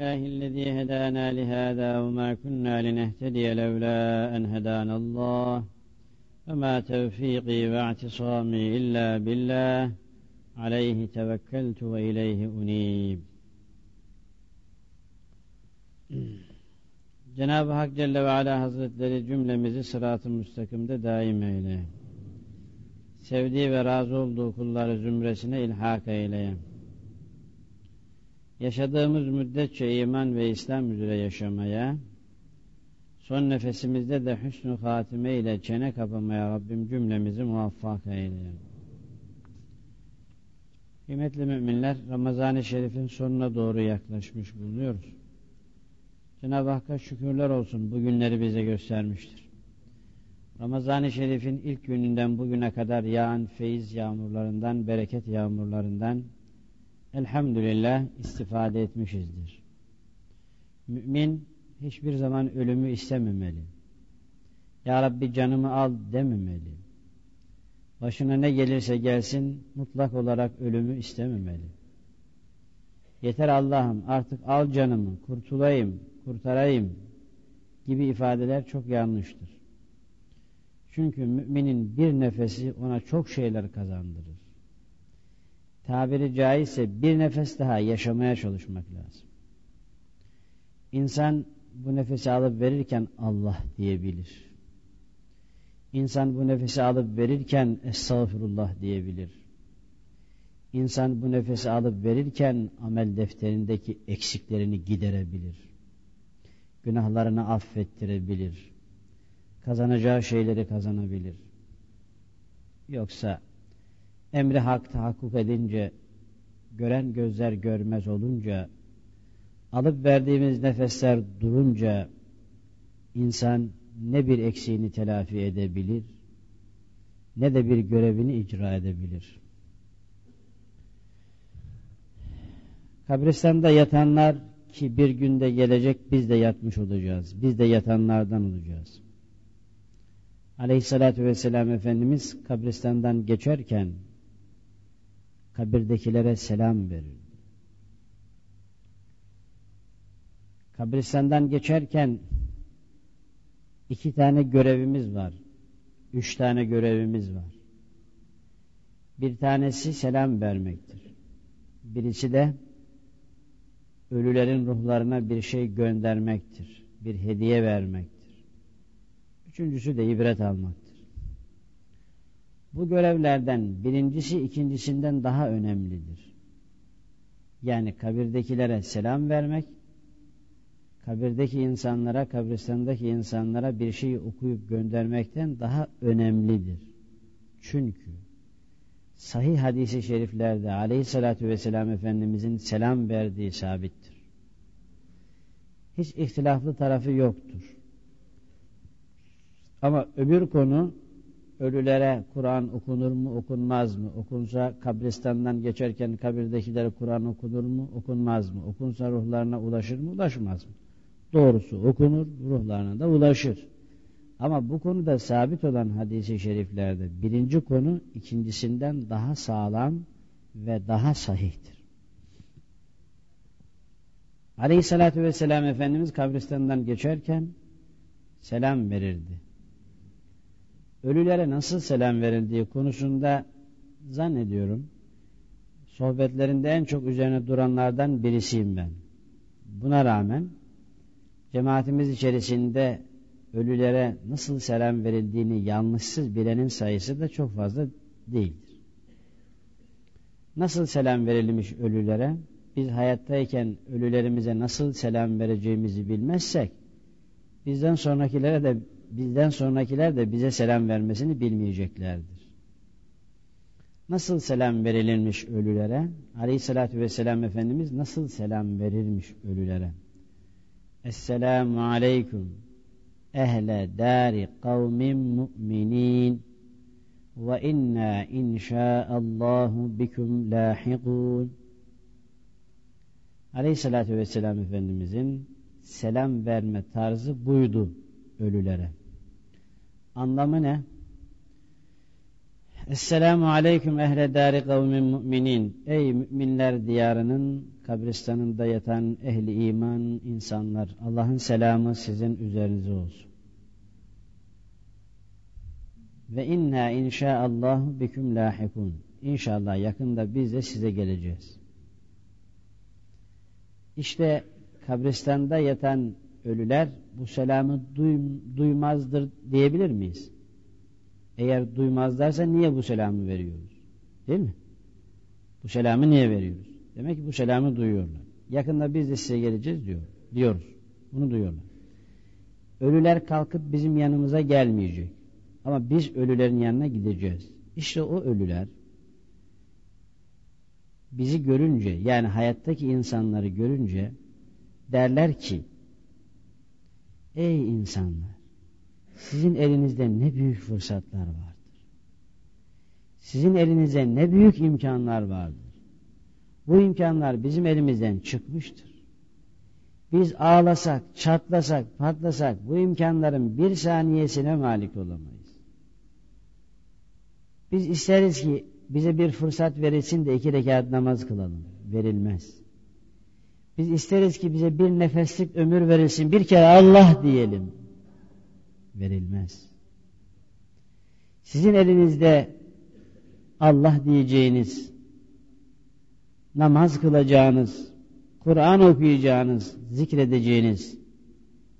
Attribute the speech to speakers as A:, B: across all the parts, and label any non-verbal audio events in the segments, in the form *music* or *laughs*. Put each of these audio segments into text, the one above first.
A: لله الذي هدانا لهذا وما كنا لنهتدي لولا أن هدانا الله وما توفيقي واعتصامي إلا بالله عليه توكلت وإليه أنيب Cenab-ı Hak Celle ve Ala Hazretleri cümlemizi sırat-ı müstakimde daim eyle. Sevdiği ve razı olduğu kulları zümresine ilhak eyle. Yaşadığımız müddetçe iman ve İslam üzere yaşamaya, son nefesimizde de hüsnü hatime ile çene kapamaya Rabbim cümlemizi muvaffak eyle. Kıymetli müminler, Ramazan-ı Şerif'in sonuna doğru yaklaşmış bulunuyoruz. Cenab-ı Hakk'a şükürler olsun bu günleri bize göstermiştir. Ramazan-ı Şerif'in ilk gününden bugüne kadar yağan feyiz yağmurlarından, bereket yağmurlarından elhamdülillah istifade etmişizdir. Mümin hiçbir zaman ölümü istememeli. Ya Rabbi canımı al dememeli. Başına ne gelirse gelsin mutlak olarak ölümü istememeli. Yeter Allah'ım artık al canımı, kurtulayım, kurtarayım gibi ifadeler çok yanlıştır. Çünkü müminin bir nefesi ona çok şeyler kazandırır. Tabiri caizse bir nefes daha yaşamaya çalışmak lazım. İnsan bu nefesi alıp verirken Allah diyebilir. İnsan bu nefesi alıp verirken Estağfurullah diyebilir. İnsan bu nefesi alıp verirken amel defterindeki eksiklerini giderebilir. Günahlarını affettirebilir. Kazanacağı şeyleri kazanabilir. Yoksa emri hak tahakkuk edince, gören gözler görmez olunca, alıp verdiğimiz nefesler durunca insan ne bir eksiğini telafi edebilir ne de bir görevini icra edebilir. Kabristanda yatanlar ki bir günde gelecek biz de yatmış olacağız. Biz de yatanlardan olacağız. Aleyhissalatü vesselam Efendimiz kabristandan geçerken kabirdekilere selam verirdi. Kabristandan geçerken iki tane görevimiz var. Üç tane görevimiz var. Bir tanesi selam vermektir. Birisi de ölülerin ruhlarına bir şey göndermektir. Bir hediye vermektir. Üçüncüsü de ibret almaktır. Bu görevlerden birincisi ikincisinden daha önemlidir. Yani kabirdekilere selam vermek, kabirdeki insanlara, kabristandaki insanlara bir şey okuyup göndermekten daha önemlidir. Çünkü sahih hadisi şeriflerde aleyhissalatü vesselam Efendimizin selam verdiği sabittir. Hiç ihtilaflı tarafı yoktur. Ama öbür konu ölülere Kur'an okunur mu okunmaz mı? Okunsa kabristandan geçerken kabirdekilere Kur'an okunur mu okunmaz mı? Okunsa ruhlarına ulaşır mı ulaşmaz mı? Doğrusu okunur ruhlarına da ulaşır. Ama bu konuda sabit olan hadisi şeriflerde birinci konu ikincisinden daha sağlam ve daha sahihtir. Aleyhissalatü vesselam Efendimiz kabristandan geçerken selam verirdi. Ölülere nasıl selam verildiği konusunda zannediyorum sohbetlerinde en çok üzerine duranlardan birisiyim ben. Buna rağmen cemaatimiz içerisinde ölülere nasıl selam verildiğini yanlışsız bilenin sayısı da çok fazla değildir. Nasıl selam verilmiş ölülere? Biz hayattayken ölülerimize nasıl selam vereceğimizi bilmezsek bizden sonrakilere de bizden sonrakiler de bize selam vermesini bilmeyeceklerdir. Nasıl selam verilirmiş ölülere? Aleyhissalatü vesselam Efendimiz nasıl selam verirmiş ölülere? Esselamu aleyküm ehle dari kavmin mu'minin ve inna inşaallahu bikum lahikun Aleyhissalatü vesselam Efendimizin selam verme tarzı buydu ölülere. Anlamı ne? Esselamu aleyküm ehle dari kavmin müminin. Ey müminler diyarının kabristanında yatan ehli iman insanlar. Allah'ın selamı sizin üzerinize olsun. Ve inna inşaallah biküm lahikun. İnşallah yakında biz de size geleceğiz. İşte kabristanda yatan ölüler bu selamı duym duymazdır diyebilir miyiz? Eğer duymazlarsa niye bu selamı veriyoruz? Değil mi? Bu selamı niye veriyoruz? Demek ki bu selamı duyuyorlar. Yakında biz de size geleceğiz diyor. Diyoruz. Bunu duyuyorlar. Ölüler kalkıp bizim yanımıza gelmeyecek. Ama biz ölülerin yanına gideceğiz. İşte o ölüler bizi görünce yani hayattaki insanları görünce derler ki Ey insanlar sizin elinizde ne büyük fırsatlar vardır. Sizin elinizde ne büyük imkanlar vardır. Bu imkanlar bizim elimizden çıkmıştır. Biz ağlasak, çatlasak, patlasak bu imkanların bir saniyesine malik olamayız. Biz isteriz ki bize bir fırsat verilsin de iki rekat namaz kılalım. Verilmez. Biz isteriz ki bize bir nefeslik ömür verilsin. Bir kere Allah diyelim. Verilmez. Sizin elinizde Allah diyeceğiniz, namaz kılacağınız, Kur'an okuyacağınız, zikredeceğiniz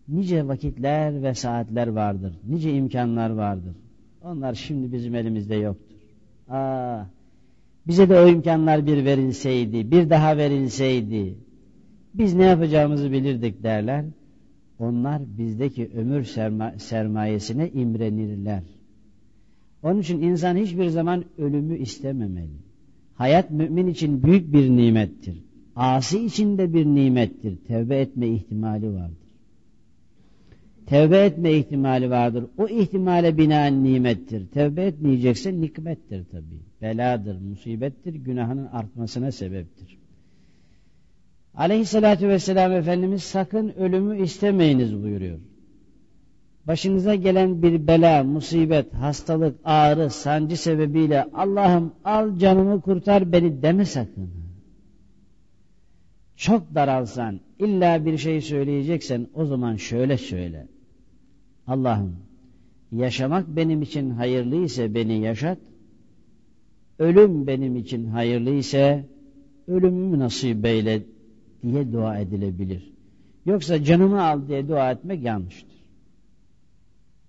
A: nice vakitler ve saatler vardır. Nice imkanlar vardır. Onlar şimdi bizim elimizde yoktur. Aa, bize de o imkanlar bir verilseydi, bir daha verilseydi, biz ne yapacağımızı bilirdik derler. Onlar bizdeki ömür serma sermayesine imrenirler. Onun için insan hiçbir zaman ölümü istememeli. Hayat mümin için büyük bir nimettir. Asi için de bir nimettir. Tevbe etme ihtimali vardır. Tevbe etme ihtimali vardır. O ihtimale binaen nimettir. Tevbe etmeyecekse nikmettir tabi. Beladır, musibettir, günahının artmasına sebeptir. Aleyhissalatü vesselam Efendimiz sakın ölümü istemeyiniz buyuruyor. Başınıza gelen bir bela, musibet, hastalık, ağrı, sancı sebebiyle Allah'ım al canımı kurtar beni deme sakın. Çok daralsan, illa bir şey söyleyeceksen o zaman şöyle söyle. Allah'ım yaşamak benim için hayırlı ise beni yaşat, ölüm benim için hayırlı ise ölümümü nasip eyle diye dua edilebilir. Yoksa canımı al diye dua etmek yanlıştır.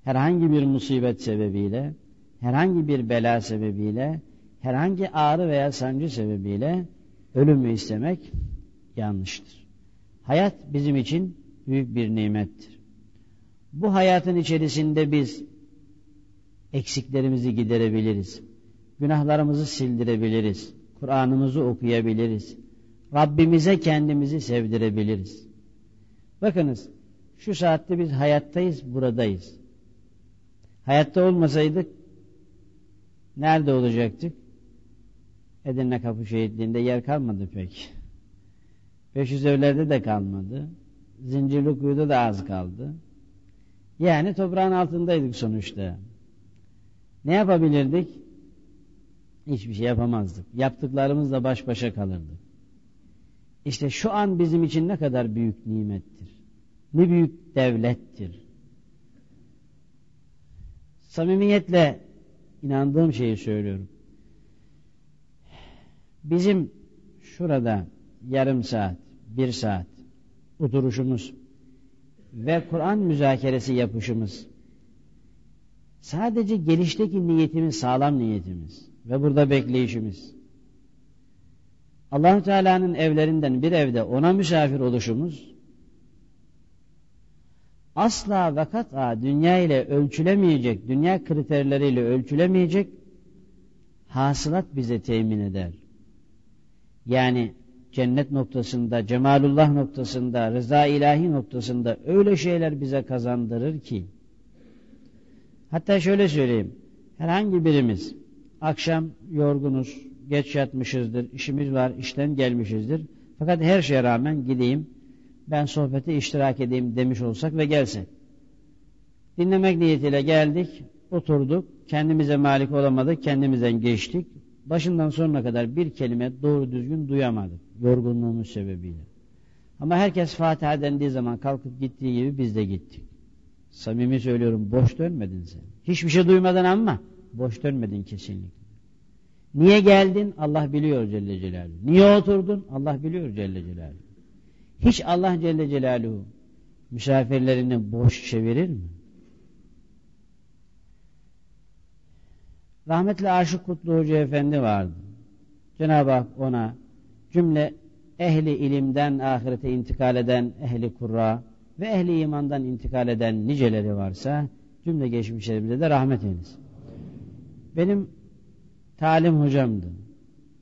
A: Herhangi bir musibet sebebiyle, herhangi bir bela sebebiyle, herhangi ağrı veya sancı sebebiyle ölümü istemek yanlıştır. Hayat bizim için büyük bir nimettir. Bu hayatın içerisinde biz eksiklerimizi giderebiliriz. Günahlarımızı sildirebiliriz. Kur'an'ımızı okuyabiliriz. Rabbimize kendimizi sevdirebiliriz. Bakınız şu saatte biz hayattayız, buradayız. Hayatta olmasaydık nerede olacaktık? Edirne Kapı Şehitliği'nde yer kalmadı pek. 500 evlerde de kalmadı. Zincirli kuyuda da az kaldı. Yani toprağın altındaydık sonuçta. Ne yapabilirdik? Hiçbir şey yapamazdık. Yaptıklarımızla baş başa kalırdık. İşte şu an bizim için ne kadar büyük nimettir. Ne büyük devlettir. Samimiyetle inandığım şeyi söylüyorum. Bizim şurada yarım saat, bir saat oturuşumuz ve Kur'an müzakeresi yapışımız sadece gelişteki niyetimiz, sağlam niyetimiz ve burada bekleyişimiz allah Teala'nın evlerinden bir evde ona misafir oluşumuz asla ve kat'a dünya ile ölçülemeyecek, dünya kriterleriyle ölçülemeyecek hasılat bize temin eder. Yani cennet noktasında, cemalullah noktasında, rıza ilahi noktasında öyle şeyler bize kazandırır ki hatta şöyle söyleyeyim herhangi birimiz akşam yorgunuz, geç yatmışızdır, işimiz var, işten gelmişizdir. Fakat her şeye rağmen gideyim, ben sohbete iştirak edeyim demiş olsak ve gelsek. Dinlemek niyetiyle geldik, oturduk, kendimize malik olamadık, kendimizden geçtik. Başından sonuna kadar bir kelime doğru düzgün duyamadık. Yorgunluğumuz sebebiyle. Ama herkes Fatiha dendiği zaman kalkıp gittiği gibi biz de gittik. Samimi söylüyorum boş dönmedin sen. Hiçbir şey duymadın ama boş dönmedin kesinlikle. Niye geldin? Allah biliyor Celle Celaluhu. Niye oturdun? Allah biliyor Celle Celaluhu. Hiç Allah Celle Celaluhu misafirlerini boş çevirir mi? Rahmetli Aşık Kutlu Hoca Efendi vardı. Cenab-ı Hak ona cümle ehli ilimden ahirete intikal eden ehli kurra ve ehli imandan intikal eden niceleri varsa cümle geçmişlerimize de rahmet eylesin. Benim talim hocamdı.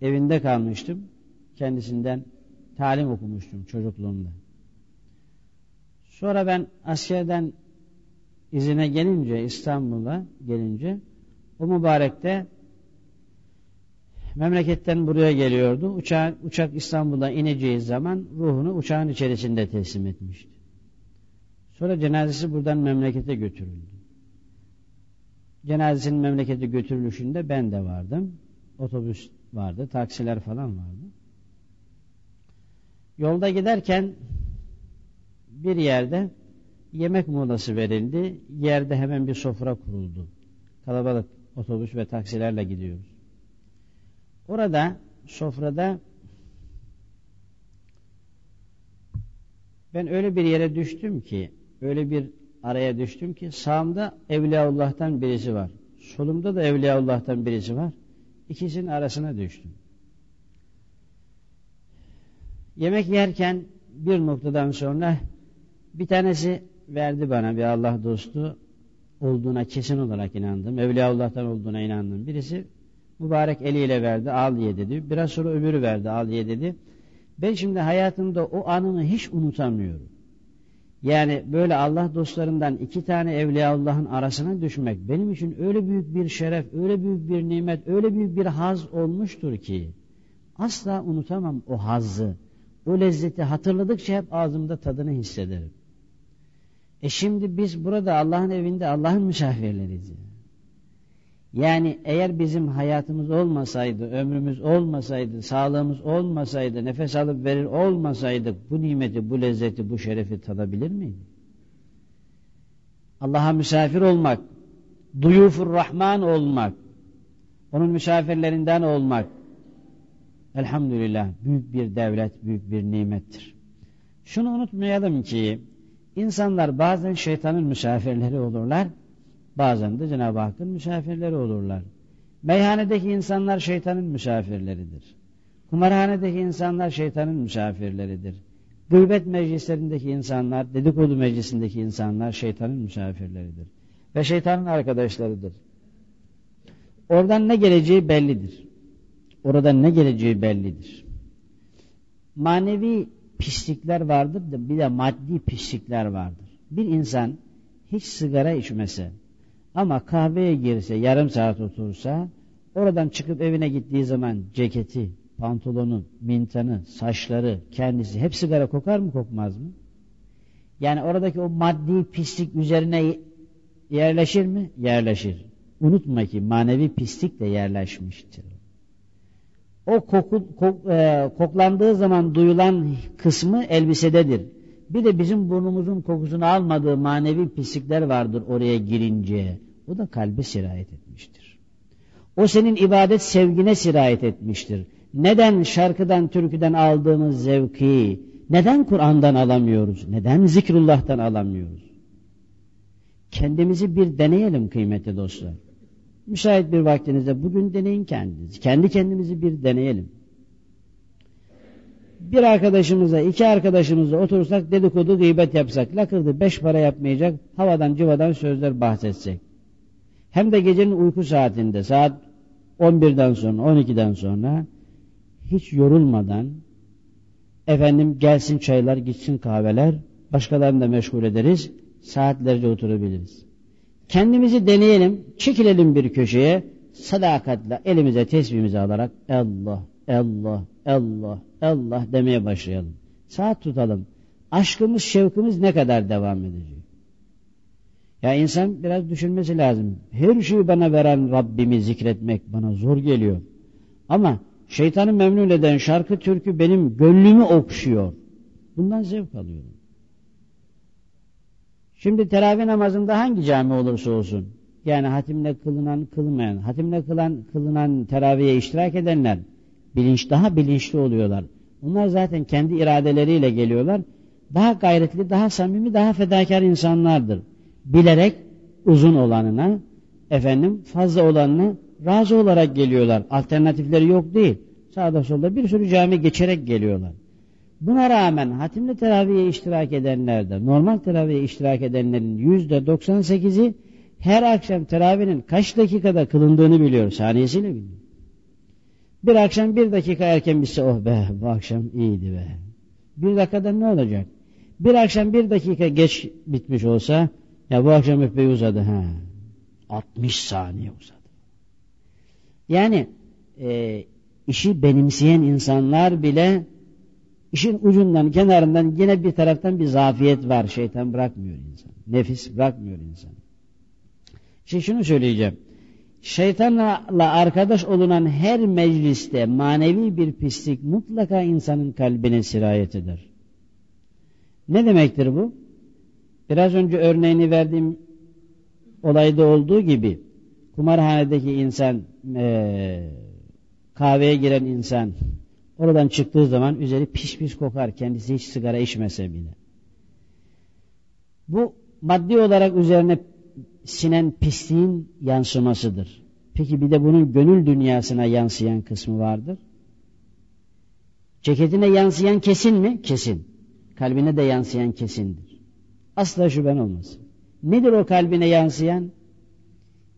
A: Evinde kalmıştım. Kendisinden talim okumuştum çocukluğumda. Sonra ben askerden izine gelince İstanbul'a gelince o mübarekte memleketten buraya geliyordu. Uçak, uçak İstanbul'a ineceği zaman ruhunu uçağın içerisinde teslim etmişti. Sonra cenazesi buradan memlekete götürüldü. Cenazesinin memlekete götürülüşünde ben de vardım. Otobüs vardı, taksiler falan vardı. Yolda giderken bir yerde yemek molası verildi. Yerde hemen bir sofra kuruldu. Kalabalık otobüs ve taksilerle gidiyoruz. Orada sofrada ben öyle bir yere düştüm ki öyle bir araya düştüm ki sağımda Evliyaullah'tan birisi var. Solumda da Evliyaullah'tan birisi var. İkisinin arasına düştüm. Yemek yerken bir noktadan sonra bir tanesi verdi bana bir Allah dostu olduğuna kesin olarak inandım. Evliyaullah'tan olduğuna inandım. Birisi mübarek eliyle verdi al ye dedi. Biraz sonra öbürü verdi al ye dedi. Ben şimdi hayatımda o anını hiç unutamıyorum. Yani böyle Allah dostlarından iki tane Evliyaullah'ın arasına düşmek benim için öyle büyük bir şeref, öyle büyük bir nimet, öyle büyük bir haz olmuştur ki asla unutamam o hazzı. O lezzeti hatırladıkça hep ağzımda tadını hissederim. E şimdi biz burada Allah'ın evinde Allah'ın misafirleriyiz. Yani eğer bizim hayatımız olmasaydı, ömrümüz olmasaydı, sağlığımız olmasaydı, nefes alıp verir olmasaydık bu nimeti, bu lezzeti, bu şerefi tadabilir miydik? Allah'a misafir olmak, duyufur Rahman olmak, onun misafirlerinden olmak, elhamdülillah büyük bir devlet, büyük bir nimettir. Şunu unutmayalım ki, insanlar bazen şeytanın misafirleri olurlar, Bazen de Cenab-ı Hakk'ın misafirleri olurlar. Meyhanedeki insanlar şeytanın misafirleridir. Kumarhanedeki insanlar şeytanın misafirleridir. Gıybet meclislerindeki insanlar, dedikodu meclisindeki insanlar şeytanın misafirleridir. Ve şeytanın arkadaşlarıdır. Oradan ne geleceği bellidir. Oradan ne geleceği bellidir. Manevi pislikler vardır da bir de maddi pislikler vardır. Bir insan hiç sigara içmese, ama kahveye girse, yarım saat otursa, oradan çıkıp evine gittiği zaman ceketi, pantolonu, mintanı, saçları, kendisi hep sigara kokar mı kokmaz mı? Yani oradaki o maddi pislik üzerine yerleşir mi? Yerleşir. Unutma ki manevi pislik de yerleşmiştir. O koku, kok, e, koklandığı zaman duyulan kısmı elbisededir. Bir de bizim burnumuzun kokusunu almadığı manevi pislikler vardır oraya girince. O da kalbe sirayet etmiştir. O senin ibadet sevgine sirayet etmiştir. Neden şarkıdan, türküden aldığımız zevki, neden Kur'an'dan alamıyoruz? Neden zikrullah'tan alamıyoruz? Kendimizi bir deneyelim kıymetli dostlar. Müsait bir vaktinizde bugün deneyin kendinizi. Kendi kendimizi bir deneyelim bir arkadaşımıza, iki arkadaşımızla otursak dedikodu gıybet yapsak, lakırdı beş para yapmayacak, havadan civadan sözler bahsetsek. Hem de gecenin uyku saatinde, saat 11'den sonra, 12'den sonra hiç yorulmadan efendim gelsin çaylar, gitsin kahveler, başkalarını da meşgul ederiz, saatlerce oturabiliriz. Kendimizi deneyelim, çekilelim bir köşeye, sadakatle elimize tesbihimizi alarak Allah, Allah, Allah, Allah demeye başlayalım. Saat tutalım. Aşkımız, şevkimiz ne kadar devam edecek? Ya insan biraz düşünmesi lazım. Her şeyi bana veren Rabbimi zikretmek bana zor geliyor. Ama şeytanı memnun eden şarkı türkü benim gönlümü okşuyor. Bundan zevk alıyorum. Şimdi teravih namazında hangi cami olursa olsun, yani hatimle kılınan, kılmayan, hatimle kılan, kılınan teraviye iştirak edenler, bilinç daha bilinçli oluyorlar. Bunlar zaten kendi iradeleriyle geliyorlar. Daha gayretli, daha samimi, daha fedakar insanlardır. Bilerek uzun olanına, efendim fazla olanına razı olarak geliyorlar. Alternatifleri yok değil. Sağda solda bir sürü cami geçerek geliyorlar. Buna rağmen hatimli teraviye iştirak edenlerde, normal teraviye iştirak edenlerin yüzde 98'i her akşam teravinin kaç dakikada kılındığını biliyor, saniyesiyle biliyor. Bir akşam bir dakika erken bitse oh be bu akşam iyiydi be. Bir dakikada ne olacak? Bir akşam bir dakika geç bitmiş olsa ya bu akşam epey uzadı ha. 60 saniye uzadı. Yani e, işi benimseyen insanlar bile işin ucundan kenarından yine bir taraftan bir zafiyet var. Şeytan bırakmıyor insan. Nefis bırakmıyor insan. Şimdi şunu söyleyeceğim. Şeytanla arkadaş olunan her mecliste manevi bir pislik mutlaka insanın kalbine sirayet eder. Ne demektir bu? Biraz önce örneğini verdiğim olayda olduğu gibi kumarhanedeki insan e, kahveye giren insan oradan çıktığı zaman üzeri pis pis kokar kendisi hiç sigara içmese bile. Bu maddi olarak üzerine sinen pisliğin yansımasıdır. Peki bir de bunun gönül dünyasına yansıyan kısmı vardır. Ceketine yansıyan kesin mi? Kesin. Kalbine de yansıyan kesindir. Asla şüphen olmasın. Nedir o kalbine yansıyan?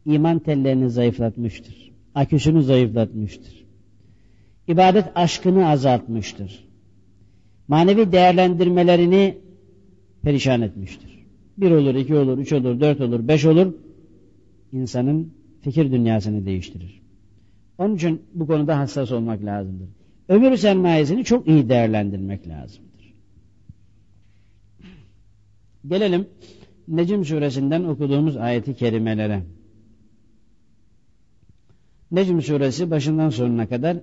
A: İman tellerini zayıflatmıştır. Aküsünü zayıflatmıştır. İbadet aşkını azaltmıştır. Manevi değerlendirmelerini perişan etmiştir. Bir olur, iki olur, üç olur, dört olur, beş olur. insanın fikir dünyasını değiştirir. Onun için bu konuda hassas olmak lazımdır. Ömür sermayesini çok iyi değerlendirmek lazımdır. Gelelim Necim suresinden okuduğumuz ayeti kerimelere. Necm suresi başından sonuna kadar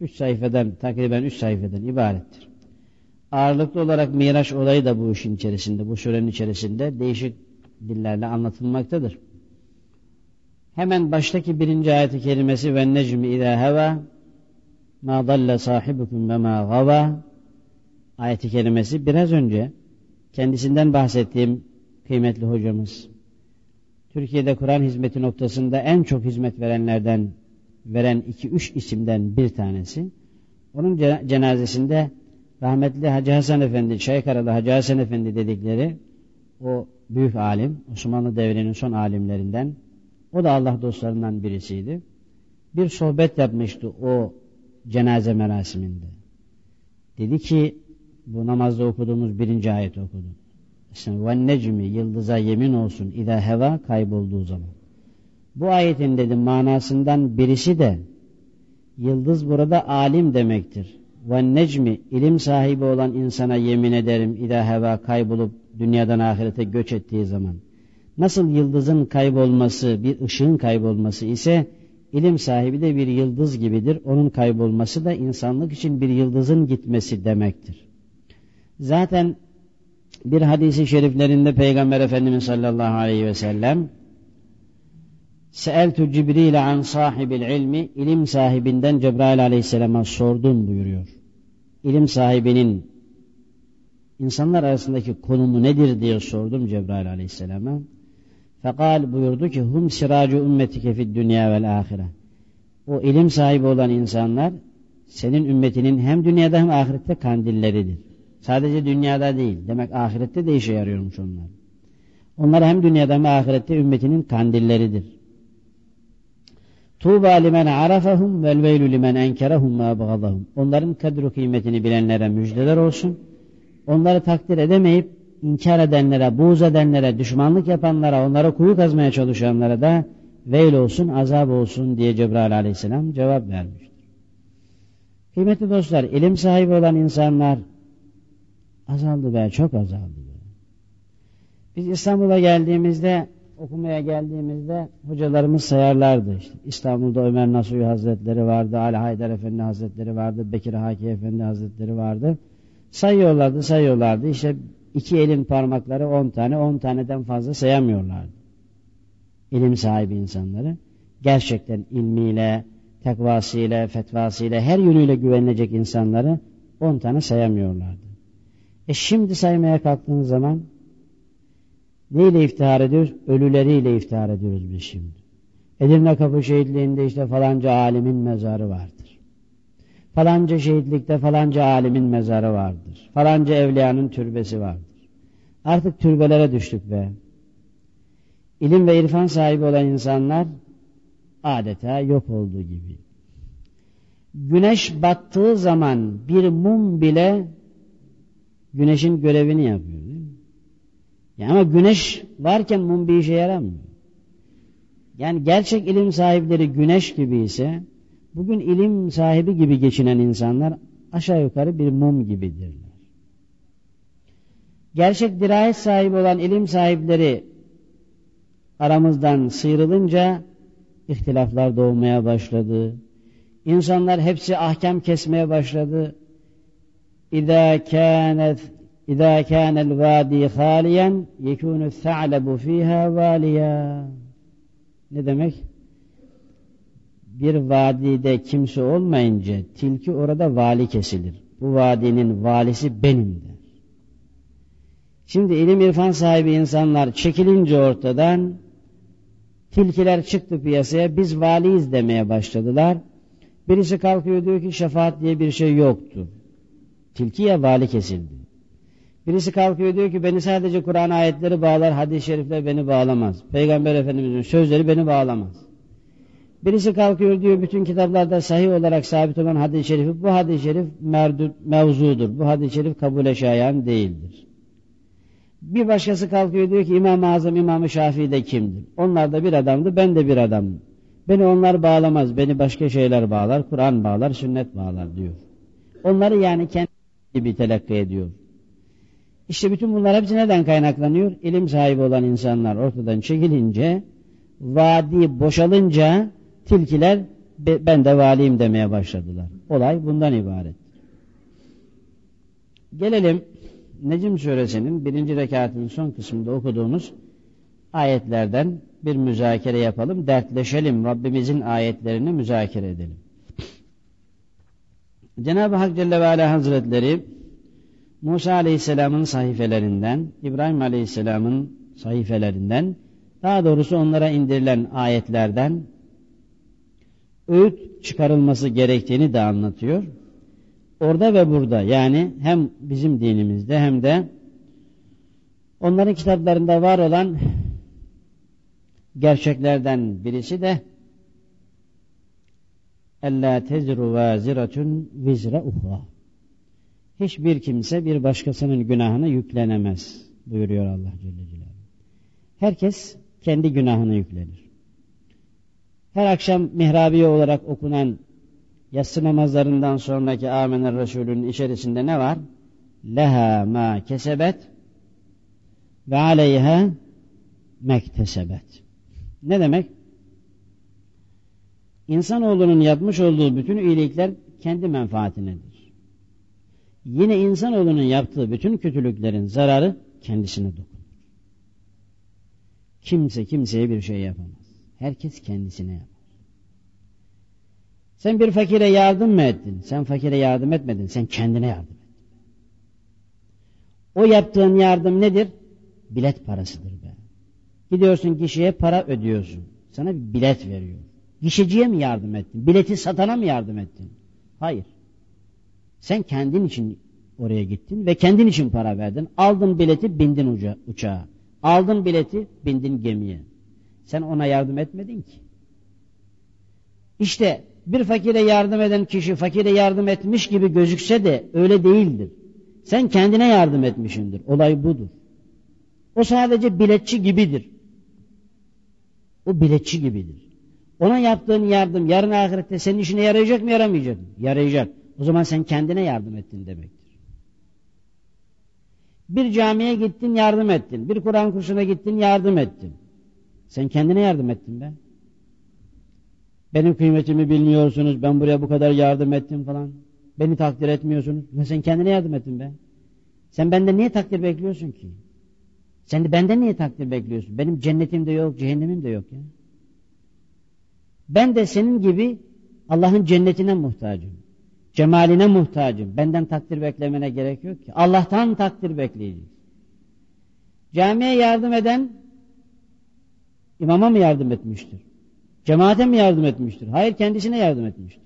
A: üç sayfadan, takriben üç sayfadan ibarettir. Ağırlıklı olarak Miraç olayı da bu işin içerisinde, bu surenin içerisinde değişik dillerle anlatılmaktadır. Hemen baştaki birinci ayeti kerimesi ve necmi idâ heva ma dalle sahibukum ve ma gava ayeti kerimesi biraz önce kendisinden bahsettiğim kıymetli hocamız Türkiye'de Kur'an hizmeti noktasında en çok hizmet verenlerden veren iki üç isimden bir tanesi. Onun cenazesinde rahmetli Hacı Hasan Efendi, Çaykaralı Hacı Hasan Efendi dedikleri o büyük alim, Osmanlı devrinin son alimlerinden, o da Allah dostlarından birisiydi. Bir sohbet yapmıştı o cenaze merasiminde. Dedi ki, bu namazda okuduğumuz birinci ayet okudu. Ve necmi yıldıza yemin olsun ida heva kaybolduğu zaman. Bu ayetin dedim manasından birisi de yıldız burada alim demektir. Ve necmi ilim sahibi olan insana yemin ederim ida heva kaybolup dünyadan ahirete göç ettiği zaman. Nasıl yıldızın kaybolması bir ışığın kaybolması ise ilim sahibi de bir yıldız gibidir. Onun kaybolması da insanlık için bir yıldızın gitmesi demektir. Zaten bir hadisi şeriflerinde Peygamber Efendimiz sallallahu aleyhi ve sellem Seeltu Cibril an sahibil ilmi ilim sahibinden Cebrail aleyhisselama sordum buyuruyor. İlim sahibinin insanlar arasındaki konumu nedir diye sordum Cebrail aleyhisselama. Fekal buyurdu ki hum siracu ümmetike fid dünya vel ahire. O ilim sahibi olan insanlar senin ümmetinin hem dünyada hem ahirette kandilleridir. Sadece dünyada değil. Demek ahirette de işe yarıyormuş onlar. Onlar hem dünyada hem ahirette ümmetinin kandilleridir. Tuğba limen arafahum vel veylü limen enkerahum ve abgadahum. Onların kadru kıymetini bilenlere müjdeler olsun. Onları takdir edemeyip inkar edenlere, buğz edenlere, düşmanlık yapanlara, onlara kuyu kazmaya çalışanlara da veil olsun, azap olsun diye Cebrail aleyhisselam cevap vermiştir. Kıymetli dostlar, ilim sahibi olan insanlar azaldı be, çok azaldı be. Biz İstanbul'a geldiğimizde, okumaya geldiğimizde hocalarımız sayarlardı. İşte İstanbul'da Ömer Nasuhi Hazretleri vardı, Ali Haydar Efendi Hazretleri vardı, Bekir Haki Efendi Hazretleri vardı. Sayıyorlardı, sayıyorlardı. İşte iki elin parmakları on tane, on taneden fazla sayamıyorlardı. İlim sahibi insanları. Gerçekten ilmiyle, tekvasıyla, fetvasıyla, her yönüyle güvenilecek insanları on tane sayamıyorlardı. E şimdi saymaya kalktığınız zaman neyle iftihar ediyoruz? Ölüleriyle iftihar ediyoruz biz şimdi. Edirne Kapı şehitliğinde işte falanca alimin mezarı vardır. Falanca şehitlikte falanca alimin mezarı vardır. Falanca evliyanın türbesi vardır. Artık türbelere düştük be. İlim ve irfan sahibi olan insanlar adeta yok olduğu gibi. Güneş battığı zaman bir mum bile güneşin görevini yapıyor. Yani ama güneş varken mum bir işe yaramıyor. Yani gerçek ilim sahipleri güneş gibi ise bugün ilim sahibi gibi geçinen insanlar aşağı yukarı bir mum gibidirler. Gerçek dirayet sahibi olan ilim sahipleri aramızdan sıyrılınca ihtilaflar doğmaya başladı. İnsanlar hepsi ahkam kesmeye başladı. İza kânet İza kânel vâdî hâliyen yekûnü tha'lebu fîhâ vâliyâ. Ne demek? Bir vadide kimse olmayınca tilki orada vali kesilir. Bu vadinin valisi benim der. Şimdi ilim irfan sahibi insanlar çekilince ortadan tilkiler çıktı piyasaya biz valiyiz demeye başladılar. Birisi kalkıyor diyor ki şefaat diye bir şey yoktu. Tilkiye vali kesildi. Birisi kalkıyor diyor ki beni sadece Kur'an ayetleri bağlar, hadis-i şerifler beni bağlamaz. Peygamber Efendimiz'in sözleri beni bağlamaz. Birisi kalkıyor diyor bütün kitaplarda sahih olarak sabit olan hadis-i şerifi bu hadis-i şerif merdut, mevzudur. Bu hadis-i şerif kabule şayan değildir. Bir başkası kalkıyor diyor ki İmam-ı Azam İmam-ı Şafii de kimdir? Onlar da bir adamdı ben de bir adamım. Beni onlar bağlamaz. Beni başka şeyler bağlar. Kur'an bağlar, sünnet bağlar diyor. Onları yani kendi gibi telakki ediyor. İşte bütün bunlar hepsi neden kaynaklanıyor? İlim sahibi olan insanlar ortadan çekilince, vadi boşalınca tilkiler ben de valiyim demeye başladılar. Olay bundan ibaret. Gelelim Necim suresinin birinci rekatının son kısmında okuduğumuz ayetlerden bir müzakere yapalım, dertleşelim, Rabbimizin ayetlerini müzakere edelim. Cenab-ı Hak Celle ve Ala Hazretleri Musa Aleyhisselam'ın sayfelerinden, İbrahim Aleyhisselam'ın sayfelerinden, daha doğrusu onlara indirilen ayetlerden öğüt çıkarılması gerektiğini de anlatıyor. Orada ve burada yani hem bizim dinimizde hem de onların kitaplarında var olan gerçeklerden birisi de Ella teziru vaziratun vizra uhra. Hiçbir kimse bir başkasının günahını yüklenemez buyuruyor Allah Celle Celaluhu. Herkes kendi günahını yüklenir. Her akşam mihrabiye olarak okunan yatsı namazlarından sonraki Amener Resulü'nün içerisinde ne var? Leha ma kesebet ve aleyha mektesebet. Ne demek? İnsanoğlunun yapmış olduğu bütün iyilikler kendi menfaatinedir. Yine insanoğlunun yaptığı bütün kötülüklerin zararı kendisine dokunur. Kimse kimseye bir şey yapamaz. Herkes kendisine yapar. Sen bir fakire yardım mı ettin? Sen fakire yardım etmedin. Sen kendine yardım ettin. O yaptığın yardım nedir? Bilet parasıdır be. Gidiyorsun kişiye para ödüyorsun. Sana bir bilet veriyor. Gişeciye mi yardım ettin? Bileti satana mı yardım ettin? Hayır. Sen kendin için oraya gittin ve kendin için para verdin. Aldın bileti bindin uca, uçağa. Aldın bileti bindin gemiye. Sen ona yardım etmedin ki. İşte bir fakire yardım eden kişi fakire yardım etmiş gibi gözükse de öyle değildir. Sen kendine yardım etmişindir. Olay budur. O sadece biletçi gibidir. O biletçi gibidir. Ona yaptığın yardım yarın ahirette senin işine yarayacak mı yaramayacak mı? Yarayacak. O zaman sen kendine yardım ettin demektir. Bir camiye gittin yardım ettin. Bir Kur'an kursuna gittin yardım ettin. Sen kendine yardım ettin be. Benim kıymetimi bilmiyorsunuz. Ben buraya bu kadar yardım ettim falan. Beni takdir etmiyorsunuz. Ve sen kendine yardım ettin be. Sen benden niye takdir bekliyorsun ki? Sen de benden niye takdir bekliyorsun? Benim cennetim de yok, cehennemim de yok ya. Ben de senin gibi Allah'ın cennetine muhtacım. Cemaline muhtacım. Benden takdir beklemene gerek yok ki. Allah'tan takdir bekleyeceğiz. Camiye yardım eden imama mı yardım etmiştir? Cemaate mi yardım etmiştir? Hayır kendisine yardım etmiştir.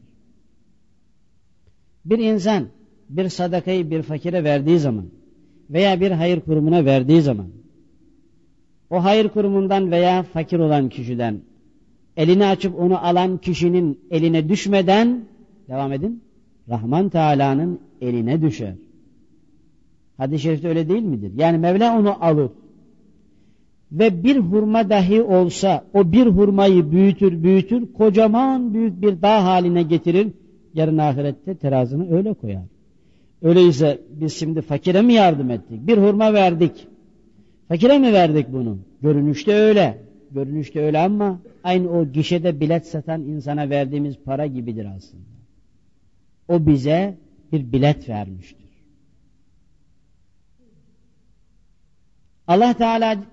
A: Bir insan bir sadakayı bir fakire verdiği zaman veya bir hayır kurumuna verdiği zaman o hayır kurumundan veya fakir olan kişiden elini açıp onu alan kişinin eline düşmeden devam edin Rahman Teala'nın eline düşer. Hadis-i şerifte öyle değil midir? Yani Mevla onu alır. Ve bir hurma dahi olsa o bir hurmayı büyütür büyütür kocaman büyük bir dağ haline getirir. Yarın ahirette terazını öyle koyar. Öyleyse biz şimdi fakire mi yardım ettik? Bir hurma verdik. Fakire mi verdik bunu? Görünüşte öyle. Görünüşte öyle ama aynı o gişede bilet satan insana verdiğimiz para gibidir aslında. O bize bir bilet vermiştir. Allah Teala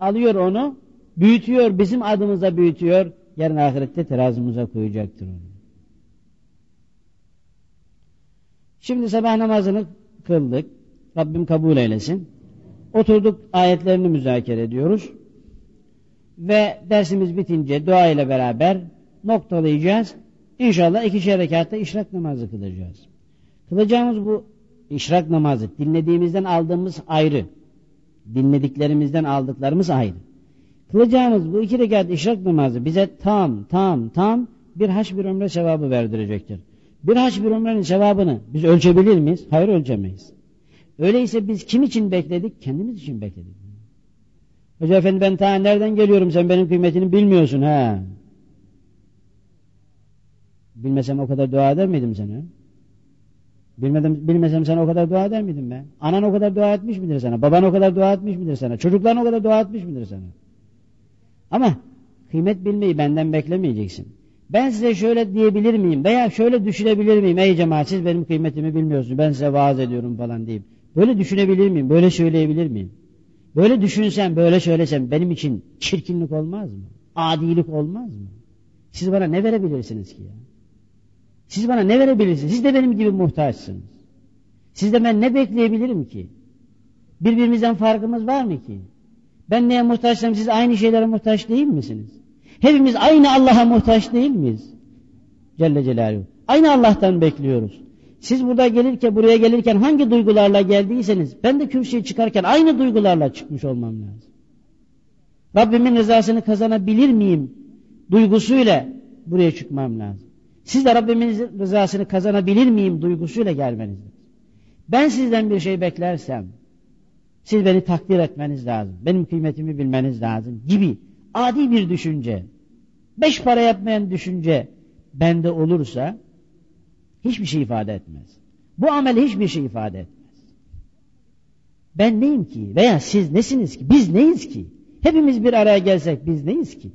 A: alıyor onu, büyütüyor, bizim adımıza büyütüyor, yarın ahirette terazımıza koyacaktır onu. Şimdi sabah namazını kıldık. Rabbim kabul eylesin. Oturduk ayetlerini müzakere ediyoruz. Ve dersimiz bitince dua ile beraber noktalayacağız. İnşallah iki rekatta işrak namazı kılacağız. Kılacağımız bu işrak namazı dinlediğimizden aldığımız ayrı. Dinlediklerimizden aldıklarımız ayrı. Kılacağımız bu iki rekat işrak namazı bize tam tam tam bir haç bir ömre sevabı verdirecektir. Bir haç bir ömrenin sevabını biz ölçebilir miyiz? Hayır ölçemeyiz. Öyleyse biz kim için bekledik? Kendimiz için bekledik. Hoca efendi ben ta nereden geliyorum sen benim kıymetini bilmiyorsun ha. Bilmesem o kadar dua eder miydim sana? Bilmedim, bilmesem sana o kadar dua eder miydim ben? Anan o kadar dua etmiş midir sana? Baban o kadar dua etmiş midir sana? Çocukların o kadar dua etmiş midir sana? Ama kıymet bilmeyi benden beklemeyeceksin. Ben size şöyle diyebilir miyim? Veya şöyle düşünebilir miyim? Ey cemaat siz benim kıymetimi bilmiyorsunuz. Ben size vaaz ediyorum falan diyeyim. Böyle düşünebilir miyim? Böyle söyleyebilir miyim? Böyle düşünsem, böyle söylesem benim için çirkinlik olmaz mı? Adilik olmaz mı? Siz bana ne verebilirsiniz ki ya? Siz bana ne verebilirsiniz? Siz de benim gibi muhtaçsınız. Sizde ben ne bekleyebilirim ki? Birbirimizden farkımız var mı ki? Ben neye muhtaçsam siz aynı şeylere muhtaç değil misiniz? Hepimiz aynı Allah'a muhtaç değil miyiz? Celle Celaluhu. Aynı Allah'tan bekliyoruz. Siz burada gelirken, buraya gelirken hangi duygularla geldiyseniz, ben de kürsüye çıkarken aynı duygularla çıkmış olmam lazım. Rabbimin rızasını kazanabilir miyim duygusuyla buraya çıkmam lazım. Siz de Rabbimin rızasını kazanabilir miyim duygusuyla gelmeniz lazım. Ben sizden bir şey beklersem, siz beni takdir etmeniz lazım. Benim kıymetimi bilmeniz lazım gibi adi bir düşünce, beş para yapmayan düşünce bende olursa hiçbir şey ifade etmez. Bu amel hiçbir şey ifade etmez. Ben neyim ki? Veya siz nesiniz ki? Biz neyiz ki? Hepimiz bir araya gelsek biz neyiz ki?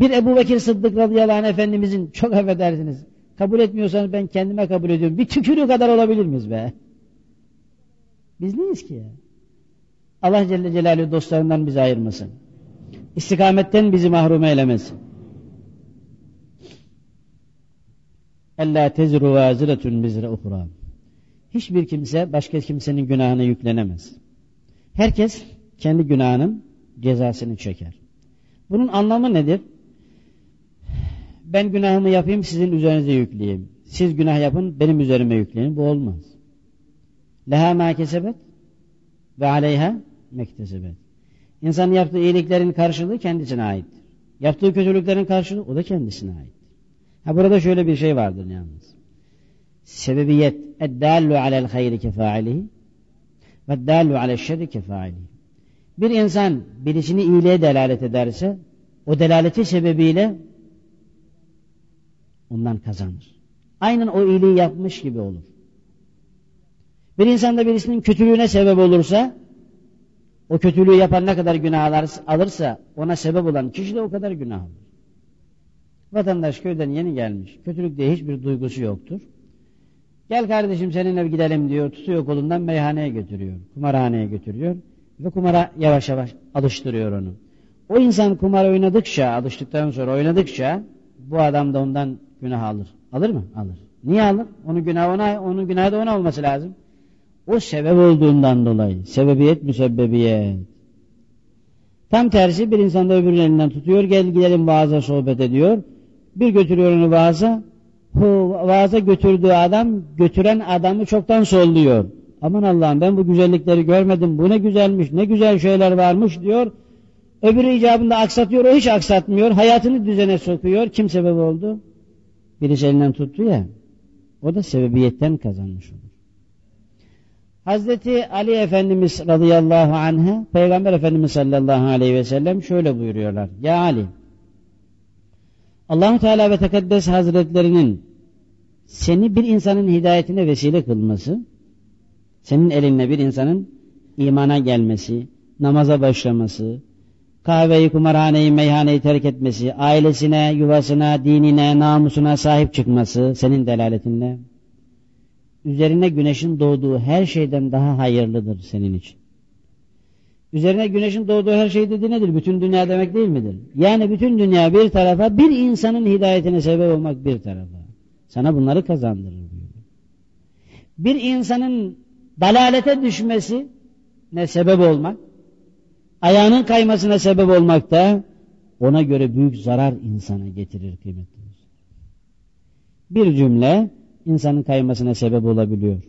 A: Bir Ebu Bekir Sıddık radıyallahu anh efendimizin çok affedersiniz. Kabul etmiyorsanız ben kendime kabul ediyorum. Bir tükürüğü kadar olabilir miyiz be? Biz neyiz ki ya? Allah Celle Celaluhu dostlarından bizi ayırmasın. İstikametten bizi mahrum eylemesin. Ella tezru vaziretun bizre uhra. Hiçbir kimse başka kimsenin günahına yüklenemez. Herkes kendi günahının cezasını çeker. Bunun anlamı nedir? Ben günahımı yapayım sizin üzerinize yükleyeyim. Siz günah yapın benim üzerime yükleyin. Bu olmaz. Leha ma kesebet ve aleyha mektesebet. İnsanın yaptığı iyiliklerin karşılığı kendisine aittir. Yaptığı kötülüklerin karşılığı o da kendisine ait. Ha burada şöyle bir şey vardır yalnız. Sebebiyet eddallu alel hayri kefailihi ve eddallu alel şerri kefailihi. Bir insan birisini iyiliğe delalet ederse o delaleti sebebiyle ondan kazanır. Aynen o iyiliği yapmış gibi olur. Bir insanda birisinin kötülüğüne sebep olursa o kötülüğü yapan ne kadar günah alırsa ona sebep olan kişi de o kadar günah alır. Vatandaş köyden yeni gelmiş. Kötülük diye hiçbir duygusu yoktur. Gel kardeşim seninle gidelim diyor. Tutuyor kolundan meyhaneye götürüyor. Kumarhaneye götürüyor. Ve kumara yavaş yavaş alıştırıyor onu. O insan kumar oynadıkça, alıştıktan sonra oynadıkça bu adam da ondan günah alır. Alır mı? Alır. Niye alır? Onun günahı ona, onun günahı da ona olması lazım. O sebep olduğundan dolayı. Sebebiyet müsebbebiyet. Tam tersi bir insan da öbürünün elinden tutuyor. Gel gidelim vaaza sohbet ediyor. Bir götürüyor onu vaaza. Bu vaaza götürdüğü adam götüren adamı çoktan solluyor. Aman Allah'ım ben bu güzellikleri görmedim. Bu ne güzelmiş, ne güzel şeyler varmış diyor. Öbürü icabında aksatıyor, o hiç aksatmıyor. Hayatını düzene sokuyor. Kim sebep oldu? Birisi elinden tuttu ya. O da sebebiyetten kazanmış olur. Hazreti Ali Efendimiz radıyallahu anh'a Peygamber Efendimiz sallallahu aleyhi ve sellem şöyle buyuruyorlar. Ya Ali Allahu Teala ve Tekaddes Hazretlerinin seni bir insanın hidayetine vesile kılması, senin elinle bir insanın imana gelmesi, namaza başlaması, kahveyi, kumarhaneyi, meyhaneyi terk etmesi, ailesine, yuvasına, dinine, namusuna sahip çıkması senin delaletinle, üzerine güneşin doğduğu her şeyden daha hayırlıdır senin için. Üzerine güneşin doğduğu her şey dedi nedir? Bütün dünya demek değil midir? Yani bütün dünya bir tarafa, bir insanın hidayetine sebep olmak bir tarafa. Sana bunları kazandırır diyor. Bir insanın dalalete düşmesi ne sebep olmak, ayağının kaymasına sebep olmak da ona göre büyük zarar insana getirir kıymetli. Bir cümle insanın kaymasına sebep olabiliyor.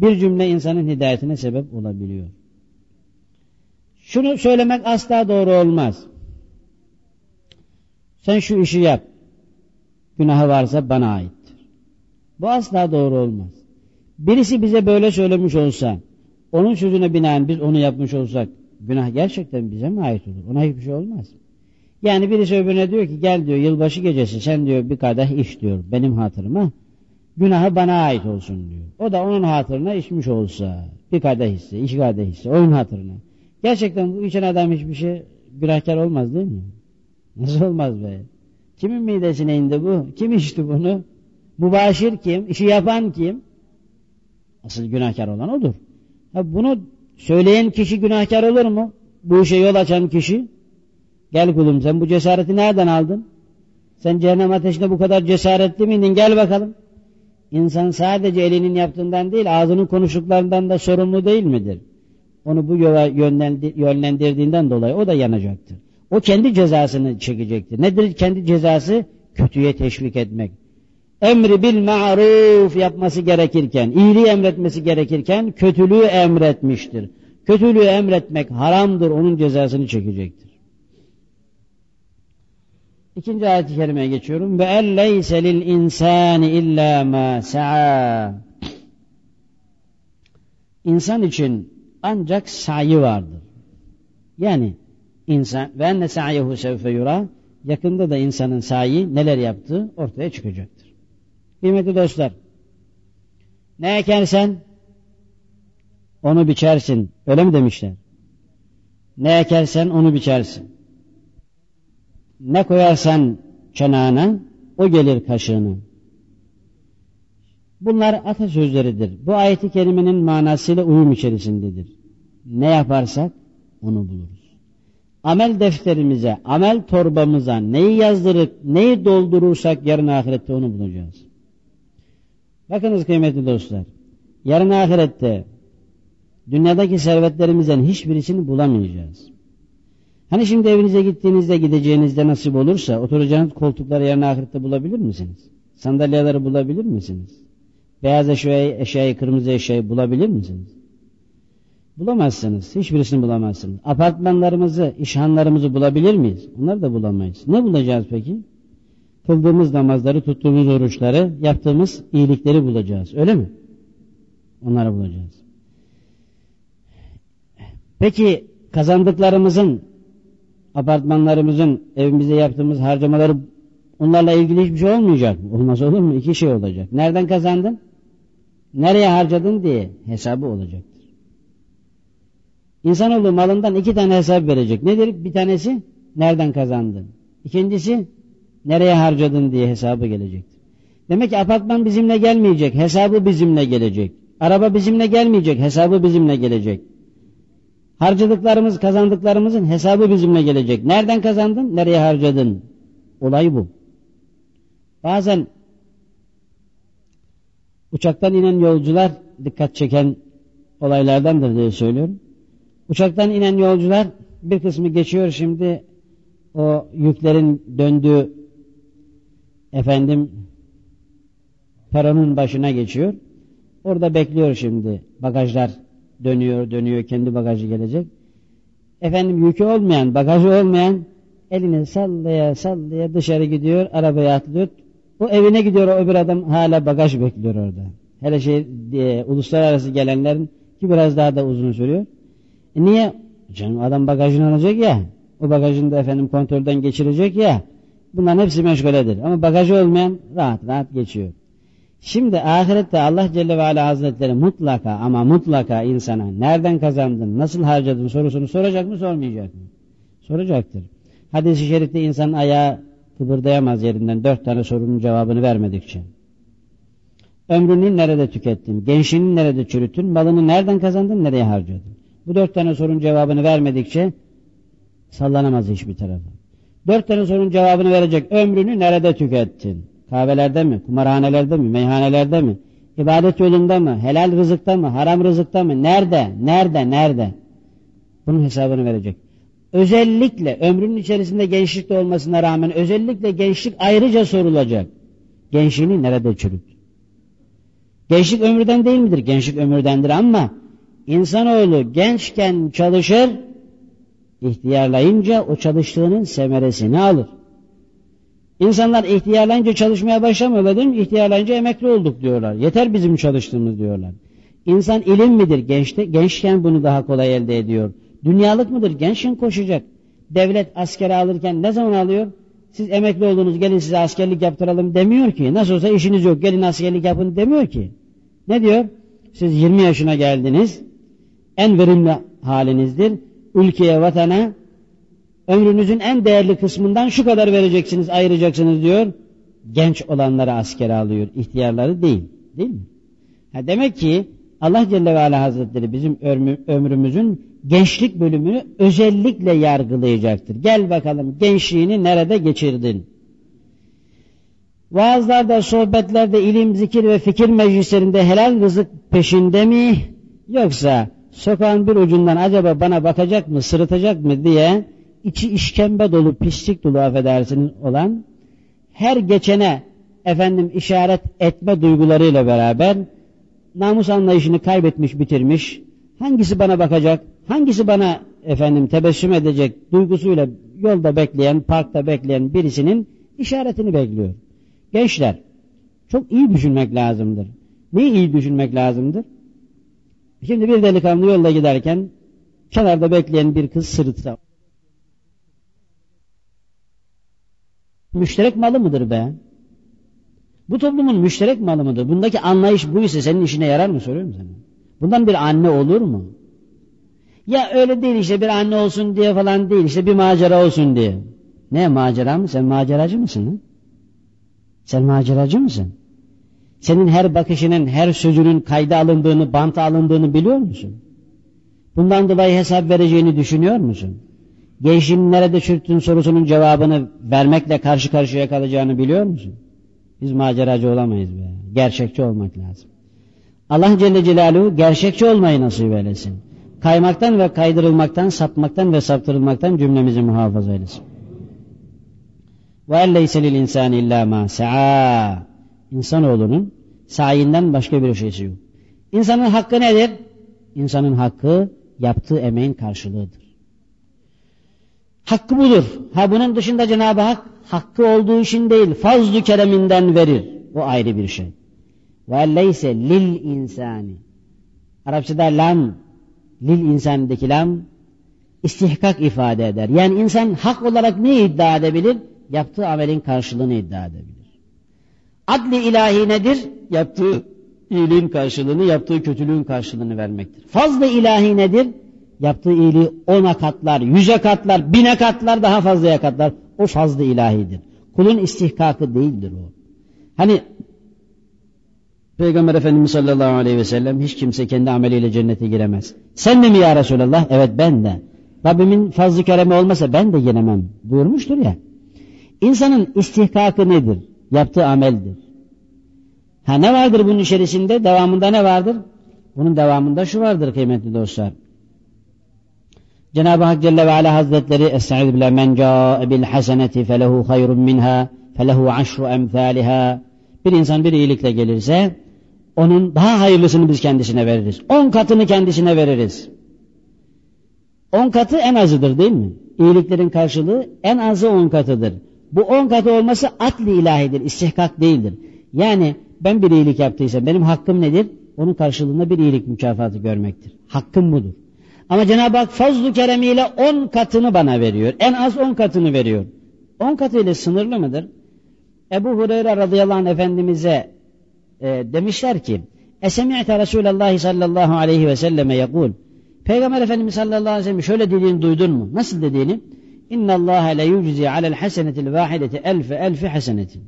A: Bir cümle insanın hidayetine sebep olabiliyor. Şunu söylemek asla doğru olmaz. Sen şu işi yap. Günahı varsa bana aittir. Bu asla doğru olmaz. Birisi bize böyle söylemiş olsa, onun sözüne binaen biz onu yapmış olsak, günah gerçekten bize mi ait olur? Ona hiçbir şey olmaz. Yani birisi öbürüne diyor ki gel diyor yılbaşı gecesi sen diyor bir kadeh iç diyor benim hatırıma. Günahı bana ait olsun diyor. O da onun hatırına içmiş olsa bir kadeh hisse, iki kadeh hisse onun hatırına. Gerçekten bu içen adam hiçbir şey günahkar olmaz değil mi? Nasıl olmaz be? Kimin midesine indi bu? Kim içti bunu? Mübaşir kim? İşi yapan kim? Asıl günahkar olan odur. Ha bunu söyleyen kişi günahkar olur mu? Bu işe yol açan kişi. Gel kulum sen bu cesareti nereden aldın? Sen cehennem ateşinde bu kadar cesaretli miydin? Gel bakalım. İnsan sadece elinin yaptığından değil ağzının konuştuklarından da sorumlu değil midir? Onu bu yola yönlendirdiğinden dolayı o da yanacaktır. O kendi cezasını çekecektir. Nedir kendi cezası? Kötüye teşvik etmek. Emri bil ma'ruf yapması gerekirken, iyiliği emretmesi gerekirken kötülüğü emretmiştir. Kötülüğü emretmek haramdır, onun cezasını çekecektir. İkinci ayet-i kerimeye geçiyorum. Ve elleyse lil insani illa ma sa'a. İnsan için ancak sayı vardır. Yani insan ve enne sa'yehu sevfe yura yakında da insanın sayı neler yaptığı ortaya çıkacaktır. Kıymetli dostlar ne ekersen onu biçersin. Öyle mi demişler? Ne ekersen onu biçersin. Ne koyarsan çanağına o gelir kaşığına. Bunlar atasözleridir. Bu ayeti kerimenin manasıyla uyum içerisindedir. Ne yaparsak onu buluruz. Amel defterimize, amel torbamıza neyi yazdırıp neyi doldurursak yarın ahirette onu bulacağız. Bakınız kıymetli dostlar. Yarın ahirette dünyadaki servetlerimizden hiçbirisini bulamayacağız. Hani şimdi evinize gittiğinizde gideceğinizde nasip olursa oturacağınız koltukları yarın ahirette bulabilir misiniz? Sandalyeleri bulabilir misiniz? Beyaz eşyayı, eşyayı, kırmızı eşyayı bulabilir misiniz? Bulamazsınız. Hiçbirisini bulamazsınız. Apartmanlarımızı, işhanlarımızı bulabilir miyiz? Onları da bulamayız. Ne bulacağız peki? Kıldığımız namazları, tuttuğumuz oruçları, yaptığımız iyilikleri bulacağız. Öyle mi? Onları bulacağız. Peki kazandıklarımızın apartmanlarımızın evimizde yaptığımız nereye harcadın diye hesabı olacaktır. İnsanoğlu malından iki tane hesap verecek. Nedir? Bir tanesi nereden kazandın? İkincisi nereye harcadın diye hesabı gelecektir. Demek ki apartman bizimle gelmeyecek, hesabı bizimle gelecek. Araba bizimle gelmeyecek, hesabı bizimle gelecek. Harcadıklarımız, kazandıklarımızın hesabı bizimle gelecek. Nereden kazandın, nereye harcadın? Olay bu. Bazen uçaktan inen yolcular dikkat çeken olaylardandır diye söylüyorum. Uçaktan inen yolcular bir kısmı geçiyor şimdi o yüklerin döndüğü efendim peronun başına geçiyor. Orada bekliyor şimdi. Bagajlar dönüyor dönüyor kendi bagajı gelecek. Efendim yükü olmayan bagajı olmayan elini sallaya sallaya dışarı gidiyor arabaya atlıyor. O evine gidiyor o öbür adam hala bagaj bekliyor orada. Hele şey diye, uluslararası gelenlerin ki biraz daha da uzun sürüyor. E niye? Canım adam bagajını alacak ya. O bagajını da efendim kontrolden geçirecek ya. Bunların hepsi meşguledir. Ama bagajı olmayan rahat rahat geçiyor. Şimdi ahirette Allah Celle ve Ala Hazretleri mutlaka ama mutlaka insana nereden kazandın, nasıl harcadın sorusunu soracak mı sormayacak mı? Soracaktır. Hadis-i şerifte insanın ayağı kıpırdayamaz yerinden dört tane sorunun cevabını vermedikçe. Ömrünü nerede tükettin, gençliğini nerede çürüttün, malını nereden kazandın, nereye harcadın? Bu dört tane sorunun cevabını vermedikçe sallanamaz hiçbir tarafa. Dört tane sorunun cevabını verecek ömrünü nerede tükettin? Kahvelerde mi, kumarhanelerde mi, meyhanelerde mi, ibadet yolunda mı, helal rızıkta mı, haram rızıkta mı, nerede, nerede, nerede? Bunun hesabını verecek. Özellikle ömrünün içerisinde gençlikte olmasına rağmen özellikle gençlik ayrıca sorulacak. Gençliğini nerede çürüt? Gençlik ömürden değil midir? Gençlik ömürdendir ama insanoğlu gençken çalışır, ihtiyarlayınca o çalıştığının semeresini alır. İnsanlar ihtiyarlayınca çalışmaya başlamıyorlar değil mi? İhtiyarlayınca emekli olduk diyorlar. Yeter bizim çalıştığımız diyorlar. İnsan ilim midir? Gençte, gençken bunu daha kolay elde ediyor. Dünyalık mıdır? Gençken koşacak. Devlet askere alırken ne zaman alıyor? Siz emekli oldunuz gelin size askerlik yaptıralım demiyor ki. Nasıl olsa işiniz yok gelin askerlik yapın demiyor ki. Ne diyor? Siz 20 yaşına geldiniz. En verimli halinizdir. Ülkeye, vatana ömrünüzün en değerli kısmından şu kadar vereceksiniz, ayıracaksınız diyor. Genç olanları askere alıyor, ihtiyarları değil. Değil mi? Ha demek ki Allah Celle ve Ala Hazretleri bizim ömrümüzün gençlik bölümünü özellikle yargılayacaktır. Gel bakalım gençliğini nerede geçirdin? Vaazlarda, sohbetlerde, ilim, zikir ve fikir meclislerinde helal rızık peşinde mi? Yoksa sokağın bir ucundan acaba bana bakacak mı, sırıtacak mı diye içi işkembe dolu, pislik dolu affedersiniz olan her geçene efendim işaret etme duygularıyla beraber namus anlayışını kaybetmiş, bitirmiş. Hangisi bana bakacak, hangisi bana efendim tebessüm edecek duygusuyla yolda bekleyen, parkta bekleyen birisinin işaretini bekliyor. Gençler, çok iyi düşünmek lazımdır. Neyi iyi düşünmek lazımdır? Şimdi bir delikanlı yolda giderken kenarda bekleyen bir kız sırıtsa. Müşterek malı mıdır be? Bu toplumun müşterek malı mıdır? Bundaki anlayış bu ise senin işine yarar mı soruyorum sana. Bundan bir anne olur mu? Ya öyle değil işte bir anne olsun diye falan değil işte bir macera olsun diye. Ne macera mı? Sen maceracı mısın? Sen maceracı mısın? Senin her bakışının, her sözünün kayda alındığını, banta alındığını biliyor musun? Bundan dolayı hesap vereceğini düşünüyor musun? Gençliğini nerede çürüttün sorusunun cevabını vermekle karşı karşıya kalacağını biliyor musun? Biz maceracı olamayız be. Gerçekçi olmak lazım. Allah Celle Celaluhu gerçekçi olmayı nasip eylesin. Kaymaktan ve kaydırılmaktan, sapmaktan ve saptırılmaktan cümlemizi muhafaza eylesin. Lil insani illa ma sa'a. İnsanoğlunun sayinden başka bir şeysi yok. İnsanın hakkı nedir? İnsanın hakkı yaptığı emeğin karşılığıdır. Hakkı budur. Ha bunun dışında Cenab-ı Hak hakkı olduğu için değil, fazl-ı kereminden verir. O ayrı bir şey. Ve elleyse lil insani. Arapçada lam, lil insandaki lam istihkak ifade eder. Yani insan hak olarak ne iddia edebilir? Yaptığı amelin karşılığını iddia edebilir. Adli ilahi nedir? Yaptığı
B: iyiliğin karşılığını, yaptığı kötülüğün karşılığını vermektir. Fazla ilahi nedir? Yaptığı iyiliği ona katlar, yüze katlar, bine katlar, daha fazlaya katlar. O fazla ilahidir. Kulun istihkakı değildir o. Hani Peygamber Efendimiz sallallahu aleyhi ve sellem hiç kimse kendi ameliyle cennete giremez. Sen de mi ya Resulallah? Evet ben de. Rabbimin fazlı keremi olmasa ben de giremem buyurmuştur ya. İnsanın istihkakı nedir? Yaptığı ameldir. Ha ne vardır bunun içerisinde? Devamında ne vardır? Bunun devamında şu vardır kıymetli dostlar. Cenab-ı Hak Celle ve Ala Hazretleri Estaizu billah men câe bil haseneti felehu hayrun minha felehu aşru emthaliha bir insan bir iyilikle gelirse onun daha hayırlısını biz kendisine veririz. On katını kendisine veririz. On katı en azıdır değil mi? İyiliklerin karşılığı en azı on katıdır. Bu on katı olması adli ilahidir, istihkak değildir. Yani ben bir iyilik yaptıysam benim hakkım nedir? Onun karşılığında bir iyilik mükafatı görmektir. Hakkım budur. Ama Cenab-ı Hak fazlu keremiyle on katını bana veriyor. En az on katını veriyor. On katıyla sınırlı mıdır? Ebu Hureyre radıyallahu anh Efendimiz'e e, demişler ki Esemi'te Resulallah sallallahu aleyhi ve selleme yakul Peygamber Efendimiz sallallahu aleyhi ve sellem şöyle dediğini duydun mu? Nasıl dediğini? İnna Allah la yuczi alel hasenetil vahideti elfe elfi hasenetin.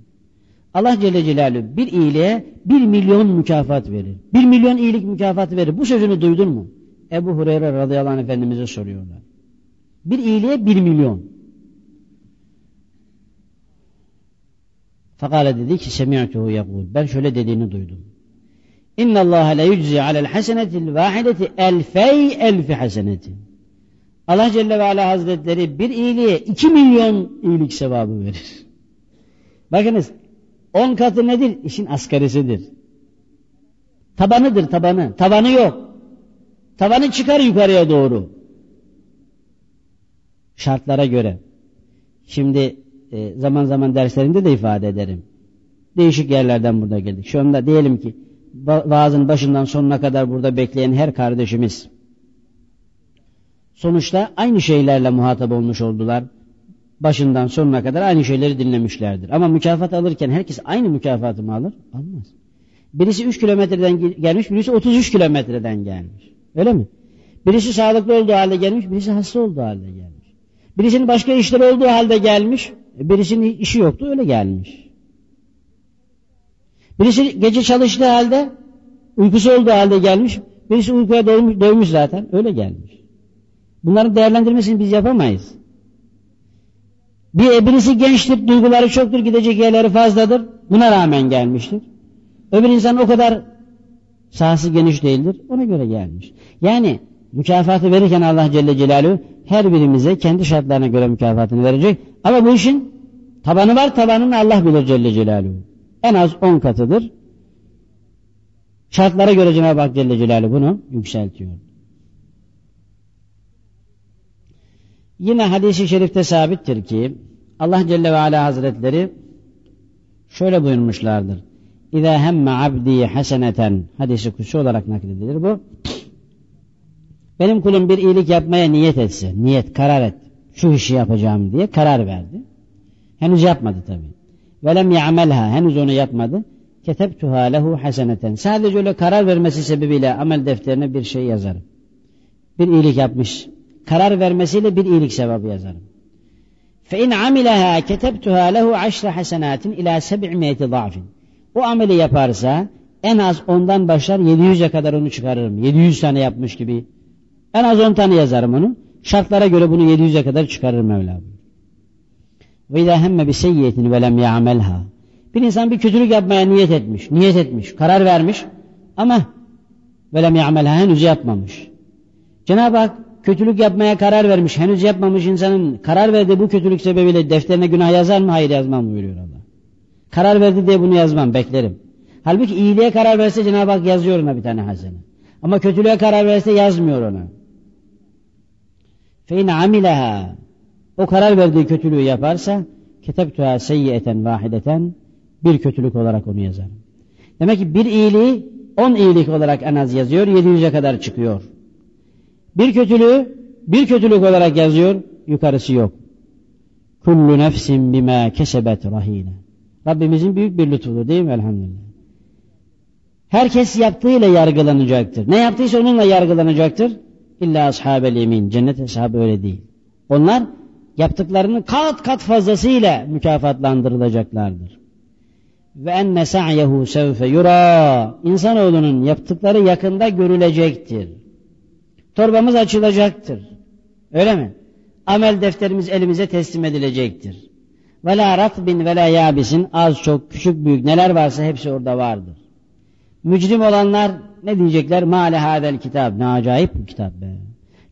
B: Allah Celle Celaluhu bir iyiliğe bir milyon mükafat verir. Bir milyon iyilik mükafatı verir. Bu sözünü duydun mu? Ebu Hureyre radıyallahu anh Efendimiz'e soruyorlar. Bir iyiliğe bir milyon. Fakale dedi ki semi'tuhu yakul. Ben şöyle dediğini duydum. İnna Allah la yuczi alel hasenetil vahideti elfey elfi hasenetin. Allah Celle ve Ala Hazretleri bir iyiliğe iki milyon iyilik sevabı verir. Bakınız on katı nedir? İşin asgarisidir. Tabanıdır tabanı. Tabanı yok. Tavanı çıkar yukarıya doğru. Şartlara göre. Şimdi e, zaman zaman derslerinde de ifade ederim. Değişik yerlerden burada geldik. Şu anda diyelim ki vaazın başından sonuna kadar burada bekleyen her kardeşimiz sonuçta aynı şeylerle muhatap olmuş oldular. Başından sonuna kadar aynı şeyleri dinlemişlerdir. Ama mükafat alırken herkes aynı mükafatı mı alır? Almaz. Birisi 3 kilometreden gelmiş, birisi 33 kilometreden gelmiş. Öyle mi? Birisi sağlıklı olduğu halde gelmiş, birisi hasta olduğu halde gelmiş. Birisinin başka işleri olduğu halde gelmiş, birisinin işi yoktu öyle gelmiş. Birisi gece çalıştığı halde, uykusu olduğu halde gelmiş, birisi uykuya doymuş, zaten öyle gelmiş. Bunların değerlendirmesini biz yapamayız. Bir, birisi gençtir, duyguları çoktur, gidecek yerleri fazladır. Buna rağmen gelmiştir. Öbür insan o kadar sahası geniş değildir. Ona göre gelmiş. Yani mükafatı verirken Allah Celle Celaluhu her birimize kendi şartlarına göre mükafatını verecek. Ama bu işin tabanı var, tabanını Allah bilir Celle Celaluhu. En az on katıdır. Şartlara göre Cenab-ı Hak Celle Celaluhu bunu yükseltiyor. Yine hadisi şerifte sabittir ki Allah Celle ve Ala Hazretleri şöyle buyurmuşlardır. İza hemme abdi haseneten hadisi kutsu olarak nakledilir bu. Benim kulum bir iyilik yapmaya niyet etse, niyet, karar et. Şu işi yapacağım diye karar verdi. Henüz yapmadı tabi. Velem ya'melha henüz onu yapmadı. Ketebtuha lehu haseneten. Sadece öyle karar vermesi sebebiyle amel defterine bir şey yazarım. Bir iyilik yapmış. Karar vermesiyle bir iyilik sevabı yazarım. İn amilaha ketebtuha lehu aşra hasenatin ila seb'miyeti za'fin. O ameli yaparsa en az ondan başlar 700'e kadar onu çıkarırım. 700 tane yapmış gibi. En az 10 tane yazarım onu. Şartlara göre bunu 700'e kadar çıkarırım Mevla. Bi seyyiyetin ve lem ya'melha. Bir insan bir kötülük yapmaya niyet etmiş, niyet etmiş, karar vermiş ama lem ya'melha henüz yapmamış. Cenab-ı Hak kötülük yapmaya karar vermiş, henüz yapmamış insanın karar verdiği bu kötülük sebebiyle defterine günah yazar mı? Hayır yazmam buyuruyor Allah. Karar verdi diye bunu yazmam, beklerim. Halbuki iyiliğe karar verse Cenab-ı Hak yazıyor ona bir tane hasene. Ama kötülüğe karar verse yazmıyor ona. İn amileha o karar verdiği kötülüğü yaparsa ketebtuha seyyiyeten vahideten bir kötülük olarak onu yazarım. Demek ki bir iyiliği on iyilik olarak en az yazıyor, 700'e kadar çıkıyor. Bir kötülüğü bir kötülük olarak yazıyor, yukarısı yok. Kullu nefsin bima kesebet rahine. Rabbimizin büyük bir lütfudur değil mi elhamdülillah? Herkes yaptığıyla yargılanacaktır. Ne yaptıysa onunla yargılanacaktır. İlla ashabel yemin. Cennet hesabı öyle değil. Onlar yaptıklarının kat kat fazlasıyla mükafatlandırılacaklardır. Ve enne sa'yehu sevfe yura. İnsanoğlunun yaptıkları yakında görülecektir. Torbamız açılacaktır. Öyle mi? Amel defterimiz elimize teslim edilecektir. Ve la ratbin ve yabisin az çok küçük büyük neler varsa hepsi orada vardır. Mücrim olanlar ne diyecekler? Mâle hâzel kitap. Ne acayip bu kitap be.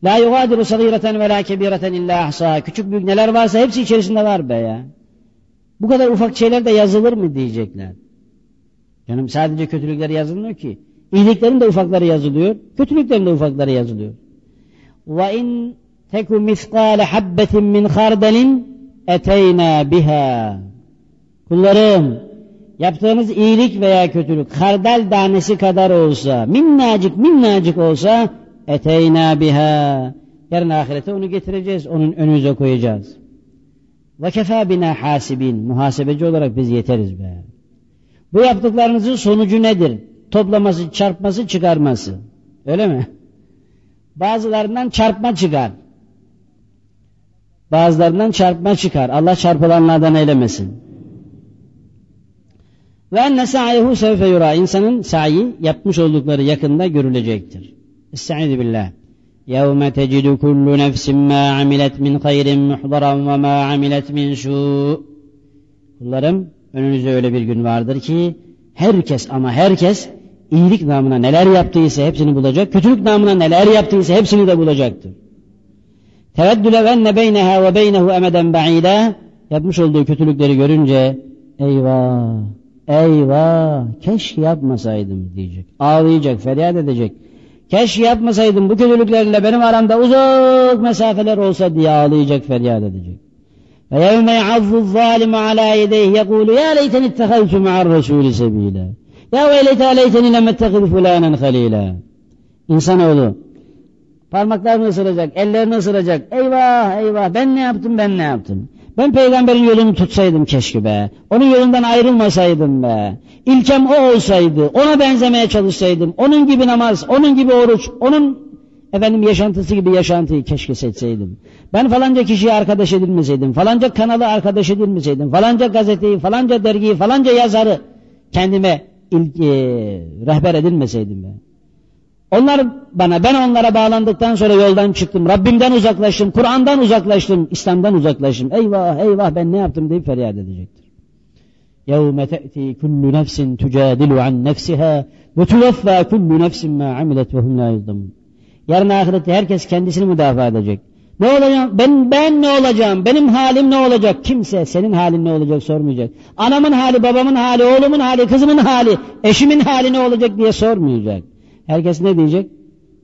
B: La yugadiru sagireten ve la kebireten illa ahsa. Küçük büyük neler varsa hepsi içerisinde var be ya. Bu kadar ufak şeyler de yazılır mı diyecekler. Canım sadece kötülükler yazılmıyor ki. İyiliklerin de ufakları yazılıyor. Kötülüklerin de ufakları yazılıyor. Ve in teku miskale habbetin min hardelin eteyna biha. Kullarım yaptığınız iyilik veya kötülük kardel tanesi kadar olsa minnacık minnacık olsa eteyna biha. Yarın ahirete onu getireceğiz. Onun önümüze koyacağız. Ve kefâ bina hasibin. Muhasebeci olarak biz yeteriz be. Bu yaptıklarınızın sonucu nedir? Toplaması, çarpması, çıkarması. Öyle mi? Bazılarından çarpma çıkar. Bazılarından çarpma çıkar. Allah çarpılanlardan eylemesin. Ve enne sa'yehu sevfe yura. İnsanın sa'i yapmış oldukları yakında görülecektir. Estaizu billah. يَوْمَ تَجِدُ كُلُّ نَفْسٍ مَا عَمِلَتْ مِنْ خَيْرٍ مُحْضَرًا وَمَا عَمِلَتْ مِنْ شُوءٍ Kullarım önünüzde öyle bir gün vardır ki herkes ama herkes iyilik namına neler yaptıysa hepsini bulacak, kötülük namına neler yaptıysa hepsini de bulacaktır. Teveddüle venne beyneha ve beynehu emeden ba'ida yapmış olduğu kötülükleri görünce eyvah, eyvah, keşke yapmasaydım diyecek. Ağlayacak, feryat edecek. Keşke yapmasaydım bu kötülüklerle benim aramda uzak mesafeler olsa diye ağlayacak, feryat edecek. Yevme ya'azzu zalimu ala yedeyhi yekulu ya leyten ittehaltu ma'ar resulü sebila. Ya veylete leyteni lem ettekid fulanen halila. İnsanoğlu parmaklarını ısıracak, ellerini ısıracak. Eyvah eyvah ben ne yaptım ben ne yaptım. Ben peygamberin yolunu tutsaydım keşke be. Onun yolundan ayrılmasaydım be. İlkem o olsaydı, ona benzemeye çalışsaydım. Onun gibi namaz, onun gibi oruç, onun efendim yaşantısı gibi yaşantıyı keşke seçseydim. Ben falanca kişiye arkadaş edilmeseydim, falanca kanalı arkadaş edilmeseydim, falanca gazeteyi, falanca dergiyi, falanca yazarı kendime ilk, e, rehber edilmeseydim ben. Onlar bana, ben onlara bağlandıktan sonra yoldan çıktım. Rabbimden uzaklaştım, Kur'an'dan uzaklaştım, İslam'dan uzaklaştım. Eyvah eyvah ben ne yaptım deyip feryat edecektir. يَوْمَ تَأْتِي كُلُّ نَفْسٍ تُجَادِلُ عَنْ نَفْسِهَا وَتُوَفَّى كُلُّ نَفْسٍ مَا عَمِلَتْ وَهُمْ لَا يُظْلَمُونَ Yarın ahirette herkes kendisini müdafaa edecek. Ne olacağım? Ben ben ne olacağım? Benim halim ne olacak? Kimse senin halin ne olacak sormayacak. Anamın hali, babamın hali, oğlumun hali, kızımın hali, eşimin hali ne olacak diye sormayacak. Herkes ne diyecek?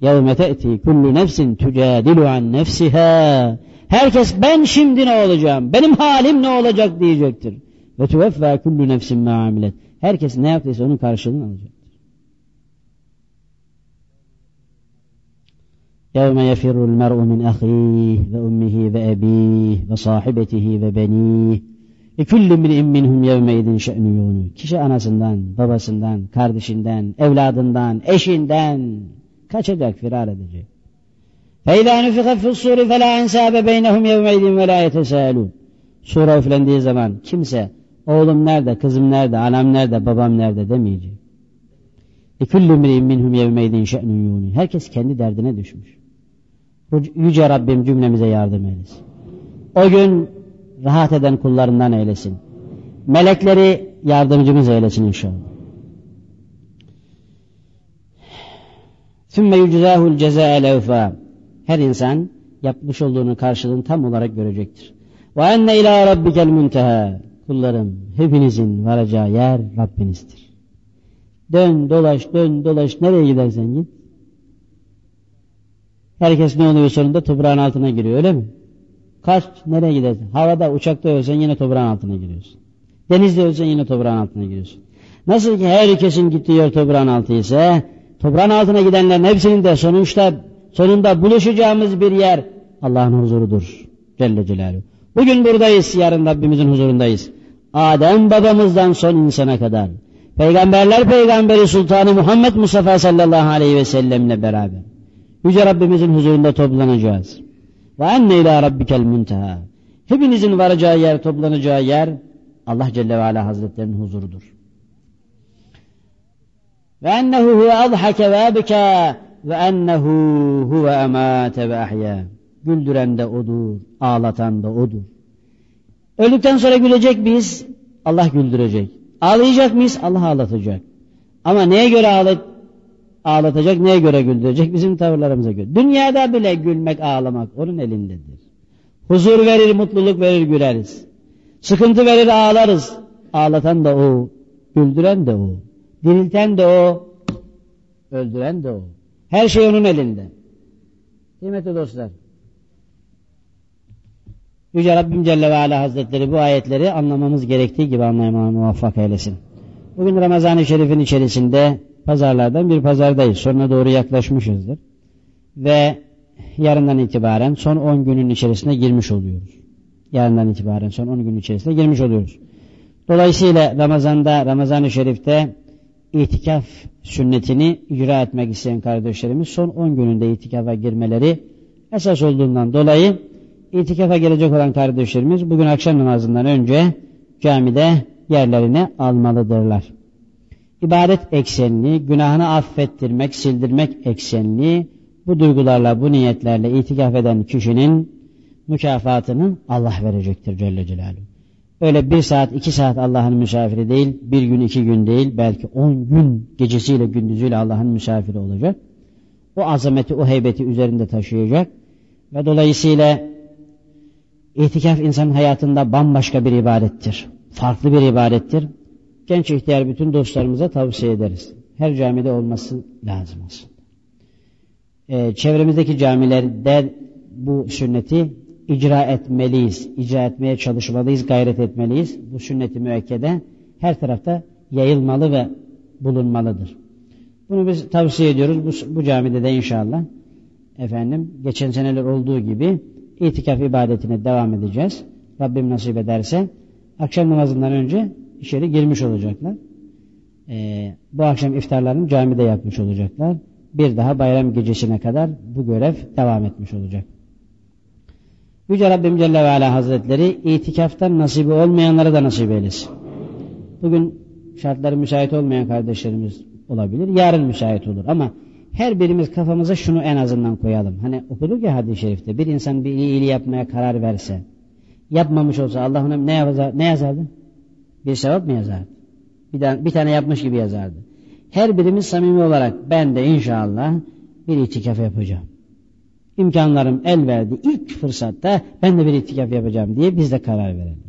B: يَوْمَ تَأْتِي كُلُّ نَفْسٍ تُجَادِلُ عَنْ نَفْسِهَا Herkes ben şimdi ne olacağım? Benim halim ne olacak diyecektir. Ve tuveffa kullu nefsin ma amilet. Herkes ne yaptıysa onun karşılığını alacaktır. يَوْمَ يَفِرُّ الْمَرْءُ مِنْ أَخِيهِ وَأُمِّهِ وَأَبِيهِ وَصَاحِبَتِهِ وَبَنِيهِ لِكُلِّ مِنْءٍ مِّنْهُمْ يَوْمَئِذٍ شَأْنُ يُغْنُ Kişi anasından, babasından, kardeşinden, evladından, eşinden kaçacak, firar edecek. فَاِذَا نُفِخَ فِي الصُّورِ فَلَا اَنْسَابَ بَيْنَهُمْ يَوْمَئِذٍ وَلَا يَتَسَالُونَ Sura üflendiği zaman kimse oğlum nerede, kızım nerede, anam nerede, babam nerede demeyecek. لِكُلِّ مِرِئٍ مِّنْهُمْ يَوْمَئِذٍ شَأْنُ يُغْنُ Herkes kendi derdine düşmüş. Yüce Rabbim cümlemize yardım eylesin. O gün rahat eden kullarından eylesin. Melekleri yardımcımız eylesin inşallah. Sümme yücüzâhul cezâe levfâ. Her insan yapmış olduğunu karşılığını tam olarak görecektir. Ve enne ilâ rabbikel müntehâ. Kullarım hepinizin varacağı yer Rabbinizdir. Dön dolaş dön dolaş nereye gidersen git Herkes ne oluyor sonunda toprağın altına giriyor öyle mi? Kaç, nereye gidersin? Havada, uçakta ölsen yine toprağın altına giriyorsun. Denizde ölsen yine toprağın altına giriyorsun. Nasıl ki herkesin gittiği yer toprağın altı ise, toprağın altına gidenlerin hepsinin de sonuçta, sonunda buluşacağımız bir yer Allah'ın huzurudur. Celle Celaluhu. Bugün buradayız, yarın Rabbimizin huzurundayız. Adem babamızdan son insana kadar, Peygamberler peygamberi sultanı Muhammed Mustafa sallallahu aleyhi ve sellemle beraber. Yüce Rabbimizin huzurunda toplanacağız. Ve enne ila rabbikel munteha. Hepinizin varacağı yer, toplanacağı yer Allah Celle ve Ala Hazretlerinin huzurudur. Ve ennehu huve adhake ve ebke ve ennehu huve emate ve ahya. Güldüren de odur, ağlatan da odur. Öldükten sonra gülecek miyiz? Allah güldürecek. Ağlayacak mıyız? Allah ağlatacak. Ama neye göre ağlat ağlatacak, neye göre güldürecek? Bizim tavırlarımıza göre. Dünyada bile gülmek, ağlamak onun elindedir. Huzur verir, mutluluk verir, güleriz. Sıkıntı verir, ağlarız. Ağlatan da o, güldüren de o, dirilten de o, öldüren de o. Her şey onun elinde. Kıymetli dostlar. Yüce Rabbim Celle ve Ala Hazretleri bu ayetleri anlamamız gerektiği gibi anlamaya muvaffak eylesin. Bugün Ramazan-ı Şerif'in içerisinde pazarlardan bir pazardayız. Sonuna doğru yaklaşmışızdır. Ve yarından itibaren son 10 günün içerisine girmiş oluyoruz. Yarından itibaren son 10 günün içerisine girmiş oluyoruz. Dolayısıyla Ramazan'da, Ramazan-ı Şerif'te itikaf sünnetini icra etmek isteyen kardeşlerimiz son 10 gününde itikafa girmeleri esas olduğundan dolayı itikafa gelecek olan kardeşlerimiz bugün akşam namazından önce camide yerlerini almalıdırlar. İbadet eksenli, günahını affettirmek, sildirmek eksenli bu duygularla, bu niyetlerle itikaf eden kişinin mükafatını Allah verecektir Celle Celaluhu. Öyle bir saat, iki saat Allah'ın misafiri değil, bir gün, iki gün değil, belki on gün gecesiyle, gündüzüyle Allah'ın misafiri olacak. O azameti, o heybeti üzerinde taşıyacak. Ve dolayısıyla itikaf insanın hayatında bambaşka bir ibadettir. Farklı bir ibadettir. Genç ihtiyar bütün dostlarımıza tavsiye ederiz. Her camide olması lazım aslında. Ee, çevremizdeki camilerde bu sünneti icra etmeliyiz. icra etmeye çalışmalıyız, gayret etmeliyiz. Bu sünnet-i müekkede her tarafta yayılmalı ve bulunmalıdır. Bunu biz tavsiye ediyoruz. Bu, bu camide de inşallah efendim geçen seneler olduğu gibi itikaf ibadetine devam edeceğiz. Rabbim nasip ederse akşam namazından önce içeri girmiş olacaklar. Ee, bu akşam iftarlarını camide yapmış olacaklar. Bir daha bayram gecesine kadar bu görev devam etmiş olacak. Yüce Rabbim Celle ve Ala Hazretleri itikaftan nasibi olmayanlara da nasip eylesin. Bugün şartları müsait olmayan kardeşlerimiz olabilir. Yarın müsait olur ama her birimiz kafamıza şunu en azından koyalım. Hani okuduk ya hadis-i şerifte bir insan bir iyiliği yapmaya karar verse yapmamış olsa Allah ona ne, yazar, ne yazardı? Bir sevap mı yazardı? Bir, tane, bir tane yapmış gibi yazardı. Her birimiz samimi olarak ben de inşallah bir itikaf yapacağım imkanlarım el verdi. İlk fırsatta ben de bir itikaf yapacağım diye biz de karar verelim.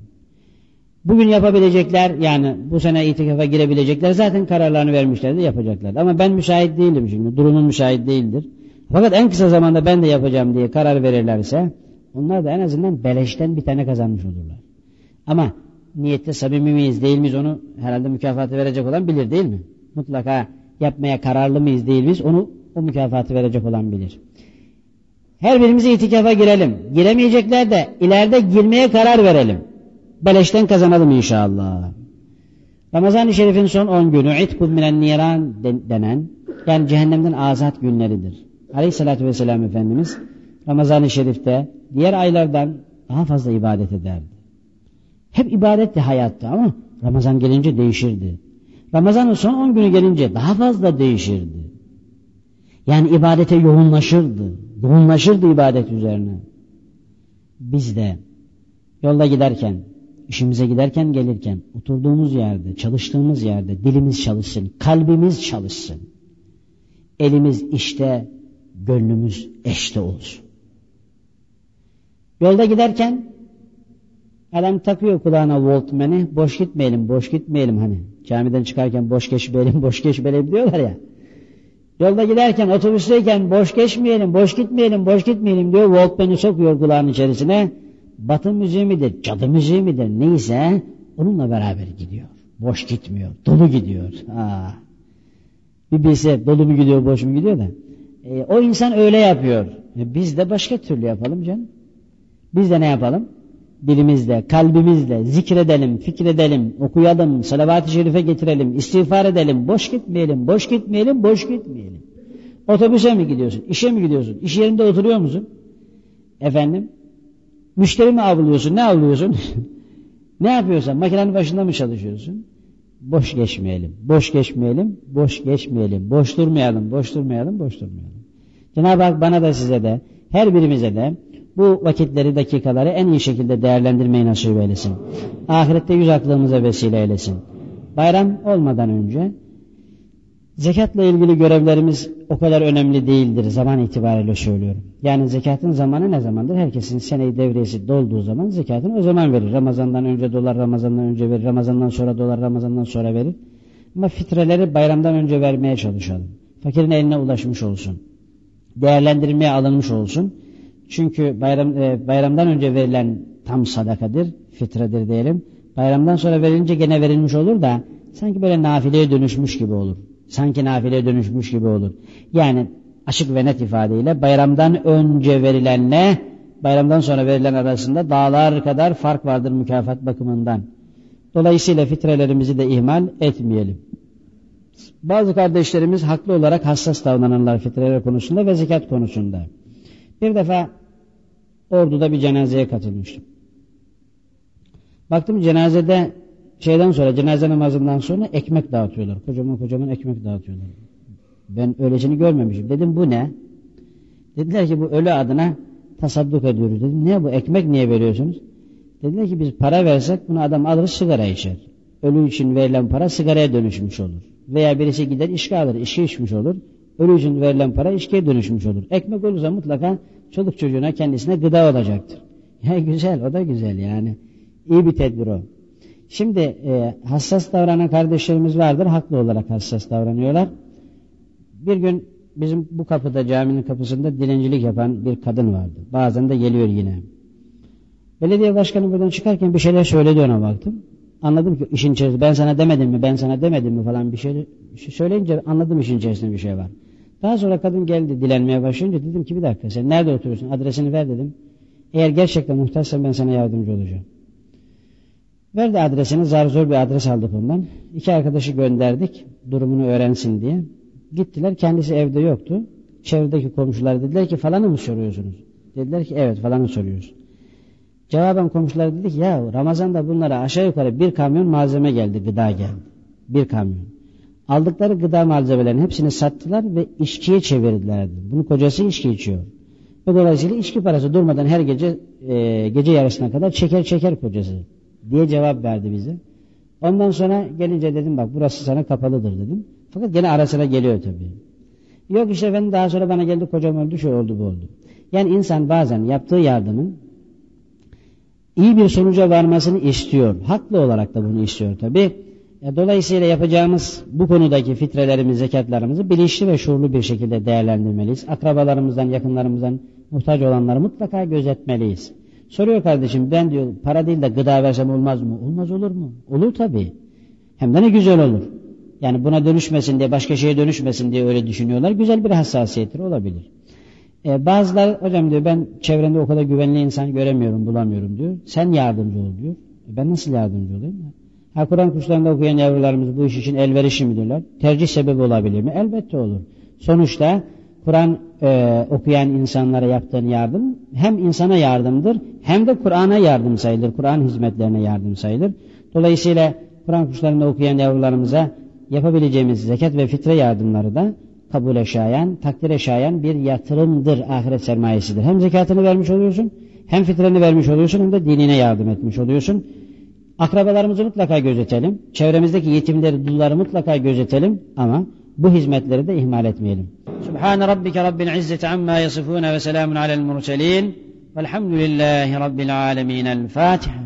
B: Bugün yapabilecekler yani bu sene itikafa girebilecekler zaten kararlarını vermişlerdi yapacaklar. Ama ben müsait değilim şimdi. Durumun müsait değildir. Fakat en kısa zamanda ben de yapacağım diye karar verirlerse onlar da en azından beleşten bir tane kazanmış olurlar. Ama niyette samimi miyiz değil miyiz onu herhalde mükafatı verecek olan bilir değil mi? Mutlaka yapmaya kararlı mıyız değil miyiz onu o mükafatı verecek olan bilir. Her birimiz itikafa girelim. Giremeyecekler de ileride girmeye karar verelim. Beleşten kazanalım inşallah. Ramazan-ı Şerif'in son 10 günü itkul minen niran denen yani cehennemden azat günleridir. Aleyhissalatü vesselam Efendimiz Ramazan-ı Şerif'te diğer aylardan daha fazla ibadet ederdi. Hep ibadetti hayatta ama Ramazan gelince değişirdi. Ramazan'ın son 10 günü gelince daha fazla değişirdi. Yani ibadete yoğunlaşırdı yoğunlaşırdı ibadet üzerine. Biz de yolda giderken, işimize giderken gelirken, oturduğumuz yerde, çalıştığımız yerde dilimiz çalışsın, kalbimiz çalışsın. Elimiz işte, gönlümüz eşte olsun. Yolda giderken adam takıyor kulağına Walkman'i, boş gitmeyelim, boş gitmeyelim hani. Camiden çıkarken boş geçmeyelim, boş geçmeyelim diyorlar ya. Yolda giderken, otobüsteyken boş geçmeyelim, boş gitmeyelim, boş gitmeyelim diyor. Walkman'i sokuyor kulağın içerisine. Batı müziği midir, cadı müziği midir neyse onunla beraber gidiyor. Boş gitmiyor, dolu gidiyor. Ha. Bir bilse dolu mu gidiyor, boş mu gidiyor da. E, o insan öyle yapıyor. E, biz de başka türlü yapalım canım. Biz de ne yapalım? Dilimizle, kalbimizle zikredelim, fikredelim, okuyalım, salavat-ı şerife getirelim, istiğfar edelim, boş gitmeyelim, boş gitmeyelim, boş gitmeyelim. Otobüse mi gidiyorsun, işe mi gidiyorsun, iş yerinde oturuyor musun? Efendim, müşteri mi avlıyorsun, ne avlıyorsun? *laughs* ne yapıyorsan, makinenin başında mı çalışıyorsun? Boş geçmeyelim, boş geçmeyelim, boş geçmeyelim, boş durmayalım, boş durmayalım, boş durmayalım. Cenab-ı Hak bana da size de, her birimize de bu vakitleri, dakikaları en iyi şekilde değerlendirmeyi nasip eylesin. Ahirette yüz aklımıza vesile eylesin. Bayram olmadan önce zekatla ilgili görevlerimiz o kadar önemli değildir zaman itibariyle söylüyorum. Yani zekatın zamanı ne zamandır? Herkesin seneyi devresi dolduğu zaman zekatını o zaman verir. Ramazandan önce dolar, Ramazandan önce verir. Ramazandan sonra dolar, Ramazandan sonra verir. Ama fitreleri bayramdan önce vermeye çalışalım. Fakirin eline ulaşmış olsun. Değerlendirmeye alınmış olsun. Çünkü bayram, e, bayramdan önce verilen tam sadakadır, fitredir diyelim. Bayramdan sonra verilince gene verilmiş olur da sanki böyle nafileye dönüşmüş gibi olur. Sanki nafileye dönüşmüş gibi olur. Yani açık ve net ifadeyle bayramdan önce verilenle bayramdan sonra verilen arasında dağlar kadar fark vardır mükafat bakımından. Dolayısıyla fitrelerimizi de ihmal etmeyelim. Bazı kardeşlerimiz haklı olarak hassas davranırlar fitreler konusunda ve zekat konusunda. Bir defa orduda bir cenazeye katılmıştım. Baktım cenazede şeyden sonra cenaze namazından sonra ekmek dağıtıyorlar. Kocaman kocaman ekmek dağıtıyorlar. Ben öylesini görmemişim. Dedim bu ne? Dediler ki bu ölü adına tasadduk ediyoruz. Dedim ne bu ekmek niye veriyorsunuz? Dediler ki biz para versek bunu adam alır sigara içer. Ölü için verilen para sigaraya dönüşmüş olur. Veya birisi gider içki alır, içki içmiş olur. Ölü için verilen para içkiye dönüşmüş olur. Ekmek olursa mutlaka çoluk çocuğuna kendisine gıda olacaktır. *laughs* Ya güzel, o da güzel yani. İyi bir tedbir o. Şimdi e, hassas davranan kardeşlerimiz vardır. Haklı olarak hassas davranıyorlar. Bir gün bizim bu kapıda caminin kapısında dilencilik yapan bir kadın vardı. Bazen de geliyor yine. Belediye başkanı buradan çıkarken bir şeyler söyledi ona baktım. Anladım ki işin içerisinde ben sana demedim mi ben sana demedim mi falan bir şey, şey söyleyince anladım işin içerisinde bir şey var. Daha sonra kadın geldi dilenmeye başlayınca dedim ki bir dakika sen nerede oturuyorsun adresini ver dedim. Eğer gerçekten muhtaçsan ben sana yardımcı olacağım. Verdi adresini zar zor bir adres aldık ondan. İki arkadaşı gönderdik durumunu öğrensin diye. Gittiler kendisi evde yoktu. Çevredeki komşular dediler ki falanı mı soruyorsunuz? Dediler ki evet falanı soruyoruz. Cevaben komşular dedi ki ya Ramazan'da bunlara aşağı yukarı bir kamyon malzeme geldi gıda geldi. Bir kamyon. Aldıkları gıda malzemelerinin hepsini sattılar ve içkiye çevirdiler. Bunu kocası içki içiyor. Ve dolayısıyla içki parası durmadan her gece e, gece yarısına kadar çeker çeker kocası diye cevap verdi bize. Ondan sonra gelince dedim bak burası sana kapalıdır dedim. Fakat gene ara sıra geliyor tabii. Yok işte efendim daha sonra bana geldi kocam öldü şu oldu bu oldu. Yani insan bazen yaptığı yardımın iyi bir sonuca varmasını istiyor. Haklı olarak da bunu istiyor tabii. Dolayısıyla yapacağımız bu konudaki fitrelerimiz, zekatlarımızı bilinçli ve şuurlu bir şekilde değerlendirmeliyiz. Akrabalarımızdan, yakınlarımızdan muhtaç olanları mutlaka gözetmeliyiz. Soruyor kardeşim ben diyor para değil de gıda versem olmaz mı? Olmaz olur mu? Olur tabii. Hem de ne güzel olur. Yani buna dönüşmesin diye, başka şeye dönüşmesin diye öyle düşünüyorlar. Güzel bir hassasiyettir olabilir. Ee, bazılar hocam diyor ben çevremde o kadar güvenli insan göremiyorum, bulamıyorum diyor. Sen yardımcı ol diyor. E, ben nasıl yardımcı olayım? Ha Kur'an kurslarında okuyan yavrularımız bu iş için elverişli midirler? Tercih sebebi olabilir mi? Elbette olur. Sonuçta Kur'an e, okuyan insanlara yaptığın yardım hem insana yardımdır hem de Kur'an'a yardım sayılır. Kur'an hizmetlerine yardım sayılır. Dolayısıyla Kur'an kurslarında okuyan yavrularımıza yapabileceğimiz zekat ve fitre yardımları da kabule şayan, takdire şayan bir yatırımdır, ahiret sermayesidir. Hem zekatını vermiş oluyorsun, hem fitreni vermiş oluyorsun, hem de dinine yardım etmiş oluyorsun. Akrabalarımızı mutlaka gözetelim. Çevremizdeki yetimleri, dulları mutlaka gözetelim ama bu hizmetleri de ihmal etmeyelim. Subhan rabbike rabbil izzeti amma yasifun ve selamun alel murselin velhamdülillahi rabbil alemin. El Fatiha.